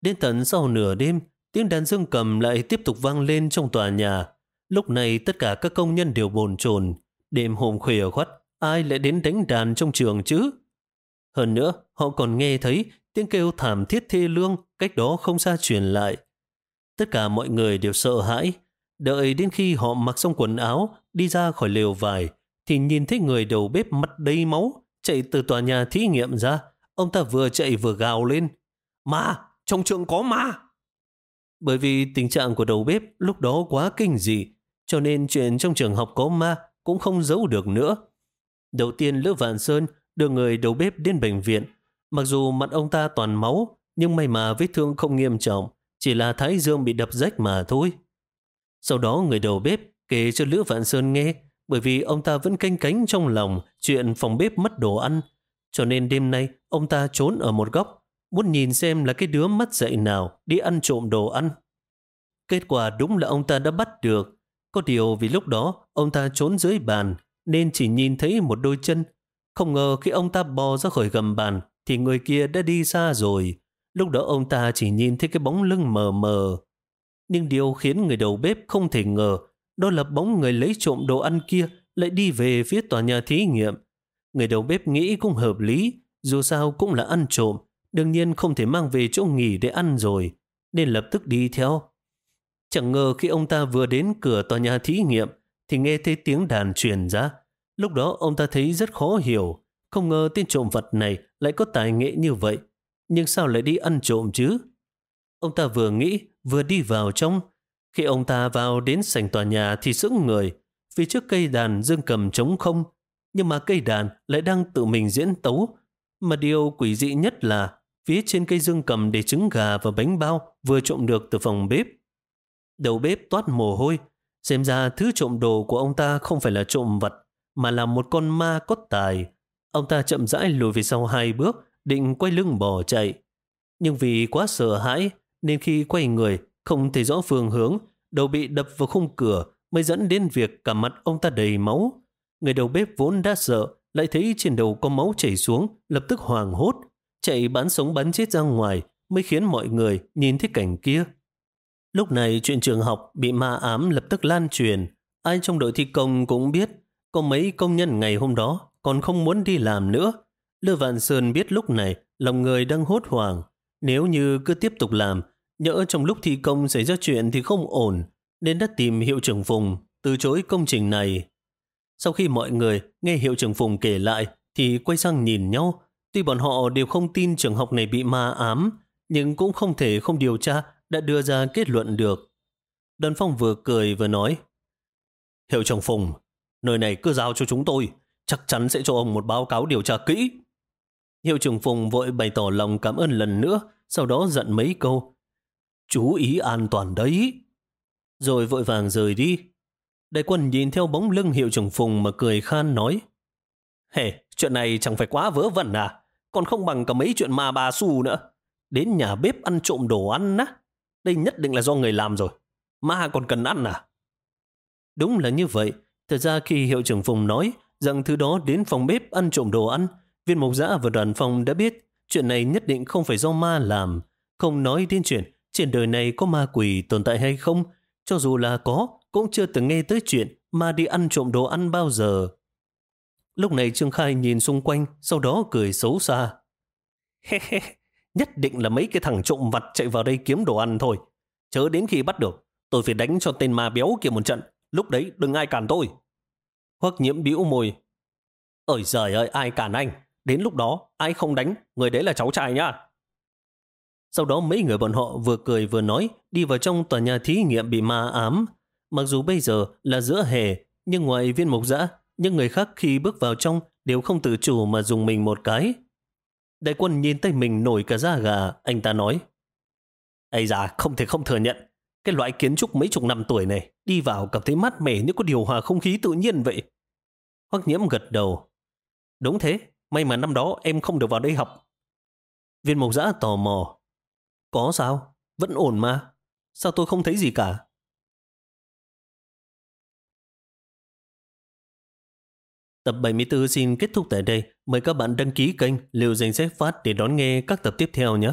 Speaker 1: Đến tận sau nửa đêm, tiếng đàn dương cầm lại tiếp tục vang lên trong tòa nhà. Lúc này tất cả các công nhân đều bồn chồn Đêm hôm khuya khuất, ai lại đến đánh đàn trong trường chứ? Hơn nữa, họ còn nghe thấy tiếng kêu thảm thiết thê lương cách đó không xa truyền lại. Tất cả mọi người đều sợ hãi. Đợi đến khi họ mặc xong quần áo, đi ra khỏi lều vải, thì nhìn thấy người đầu bếp mặt đầy máu, chạy từ tòa nhà thí nghiệm ra. Ông ta vừa chạy vừa gào lên. Ma! Trong trường có ma! Bởi vì tình trạng của đầu bếp lúc đó quá kinh dị, cho nên chuyện trong trường học có ma cũng không giấu được nữa. Đầu tiên Lữ Vạn Sơn đưa người đầu bếp đến bệnh viện. Mặc dù mặt ông ta toàn máu, nhưng may mà vết thương không nghiêm trọng, chỉ là thái dương bị đập rách mà thôi. Sau đó người đầu bếp kể cho Lữ Vạn Sơn nghe, bởi vì ông ta vẫn canh cánh trong lòng chuyện phòng bếp mất đồ ăn. Cho nên đêm nay ông ta trốn ở một góc, muốn nhìn xem là cái đứa mất dậy nào đi ăn trộm đồ ăn. Kết quả đúng là ông ta đã bắt được. Có điều vì lúc đó ông ta trốn dưới bàn nên chỉ nhìn thấy một đôi chân. Không ngờ khi ông ta bò ra khỏi gầm bàn thì người kia đã đi xa rồi. Lúc đó ông ta chỉ nhìn thấy cái bóng lưng mờ mờ. Nhưng điều khiến người đầu bếp không thể ngờ đó là bóng người lấy trộm đồ ăn kia lại đi về phía tòa nhà thí nghiệm. Người đầu bếp nghĩ cũng hợp lý, dù sao cũng là ăn trộm, đương nhiên không thể mang về chỗ nghỉ để ăn rồi, nên lập tức đi theo. Chẳng ngờ khi ông ta vừa đến cửa tòa nhà thí nghiệm thì nghe thấy tiếng đàn truyền ra. Lúc đó ông ta thấy rất khó hiểu, không ngờ tên trộm vật này lại có tài nghệ như vậy. Nhưng sao lại đi ăn trộm chứ? Ông ta vừa nghĩ, vừa đi vào trong. Khi ông ta vào đến sảnh tòa nhà thì sững người, vì trước cây đàn dương cầm trống không, nhưng mà cây đàn lại đang tự mình diễn tấu. Mà điều quỷ dị nhất là phía trên cây dương cầm để trứng gà và bánh bao vừa trộm được từ phòng bếp. Đầu bếp toát mồ hôi, xem ra thứ trộm đồ của ông ta không phải là trộm vật, mà là một con ma có tài. Ông ta chậm rãi lùi về sau hai bước, định quay lưng bỏ chạy. Nhưng vì quá sợ hãi, nên khi quay người, không thấy rõ phương hướng, đầu bị đập vào khung cửa, mới dẫn đến việc cả mặt ông ta đầy máu. Người đầu bếp vốn đã sợ, lại thấy trên đầu có máu chảy xuống, lập tức hoàng hốt, chạy bán sống bắn chết ra ngoài, mới khiến mọi người nhìn thấy cảnh kia. Lúc này chuyện trường học bị ma ám lập tức lan truyền. Ai trong đội thi công cũng biết có mấy công nhân ngày hôm đó còn không muốn đi làm nữa. Lư Vạn Sơn biết lúc này lòng người đang hốt hoảng. Nếu như cứ tiếp tục làm, nhỡ trong lúc thi công xảy ra chuyện thì không ổn, nên đã tìm hiệu trưởng Phùng từ chối công trình này. Sau khi mọi người nghe hiệu trưởng Phùng kể lại thì quay sang nhìn nhau. Tuy bọn họ đều không tin trường học này bị ma ám, nhưng cũng không thể không điều tra đã đưa ra kết luận được. Đơn Phong vừa cười vừa nói, Hiệu trưởng Phùng, nơi này cứ giao cho chúng tôi, chắc chắn sẽ cho ông một báo cáo điều tra kỹ. Hiệu trưởng Phùng vội bày tỏ lòng cảm ơn lần nữa, sau đó giận mấy câu. Chú ý an toàn đấy. Rồi vội vàng rời đi. Đại quân nhìn theo bóng lưng hiệu trưởng Phùng mà cười khan nói. Hề, chuyện này chẳng phải quá vớ vẩn à, còn không bằng cả mấy chuyện ma bà su nữa. Đến nhà bếp ăn trộm đồ ăn á. Đây nhất định là do người làm rồi. Ma còn cần ăn à? Đúng là như vậy. Thật ra khi hiệu trưởng Phùng nói rằng thứ đó đến phòng bếp ăn trộm đồ ăn, viên mục giã và đoàn phòng đã biết chuyện này nhất định không phải do ma làm. Không nói đến chuyện trên đời này có ma quỷ tồn tại hay không, cho dù là có, cũng chưa từng nghe tới chuyện ma đi ăn trộm đồ ăn bao giờ. Lúc này Trương Khai nhìn xung quanh, sau đó cười xấu xa. He he, Nhất định là mấy cái thằng trộm vặt chạy vào đây kiếm đồ ăn thôi. Chớ đến khi bắt được, tôi phải đánh cho tên ma béo kia một trận. Lúc đấy đừng ai cản tôi. Hoắc nhiễm bĩu môi. Ơi giời ơi, ai cản anh? Đến lúc đó, ai không đánh, người đấy là cháu trai nhá. Sau đó mấy người bọn họ vừa cười vừa nói đi vào trong tòa nhà thí nghiệm bị ma ám. Mặc dù bây giờ là giữa hè, nhưng ngoài viên mục dã những người khác khi bước vào trong đều không tự chủ mà dùng mình một cái. Đại quân nhìn tay mình nổi cả da gà, anh ta nói. Ây da, không thể không thừa nhận. Cái loại kiến trúc mấy chục năm tuổi này đi vào cảm thấy mát mẻ như có điều hòa không khí tự nhiên vậy. Hoắc nhiễm gật đầu. Đúng thế, may mà năm đó em không được vào đây học. Viên mộc giã tò mò. Có sao? Vẫn ổn mà. Sao tôi không thấy gì cả? Tập 74 xin kết thúc tại đây. Mời các bạn đăng ký kênh Liều Danh Sách Phát để đón nghe các tập tiếp theo nhé.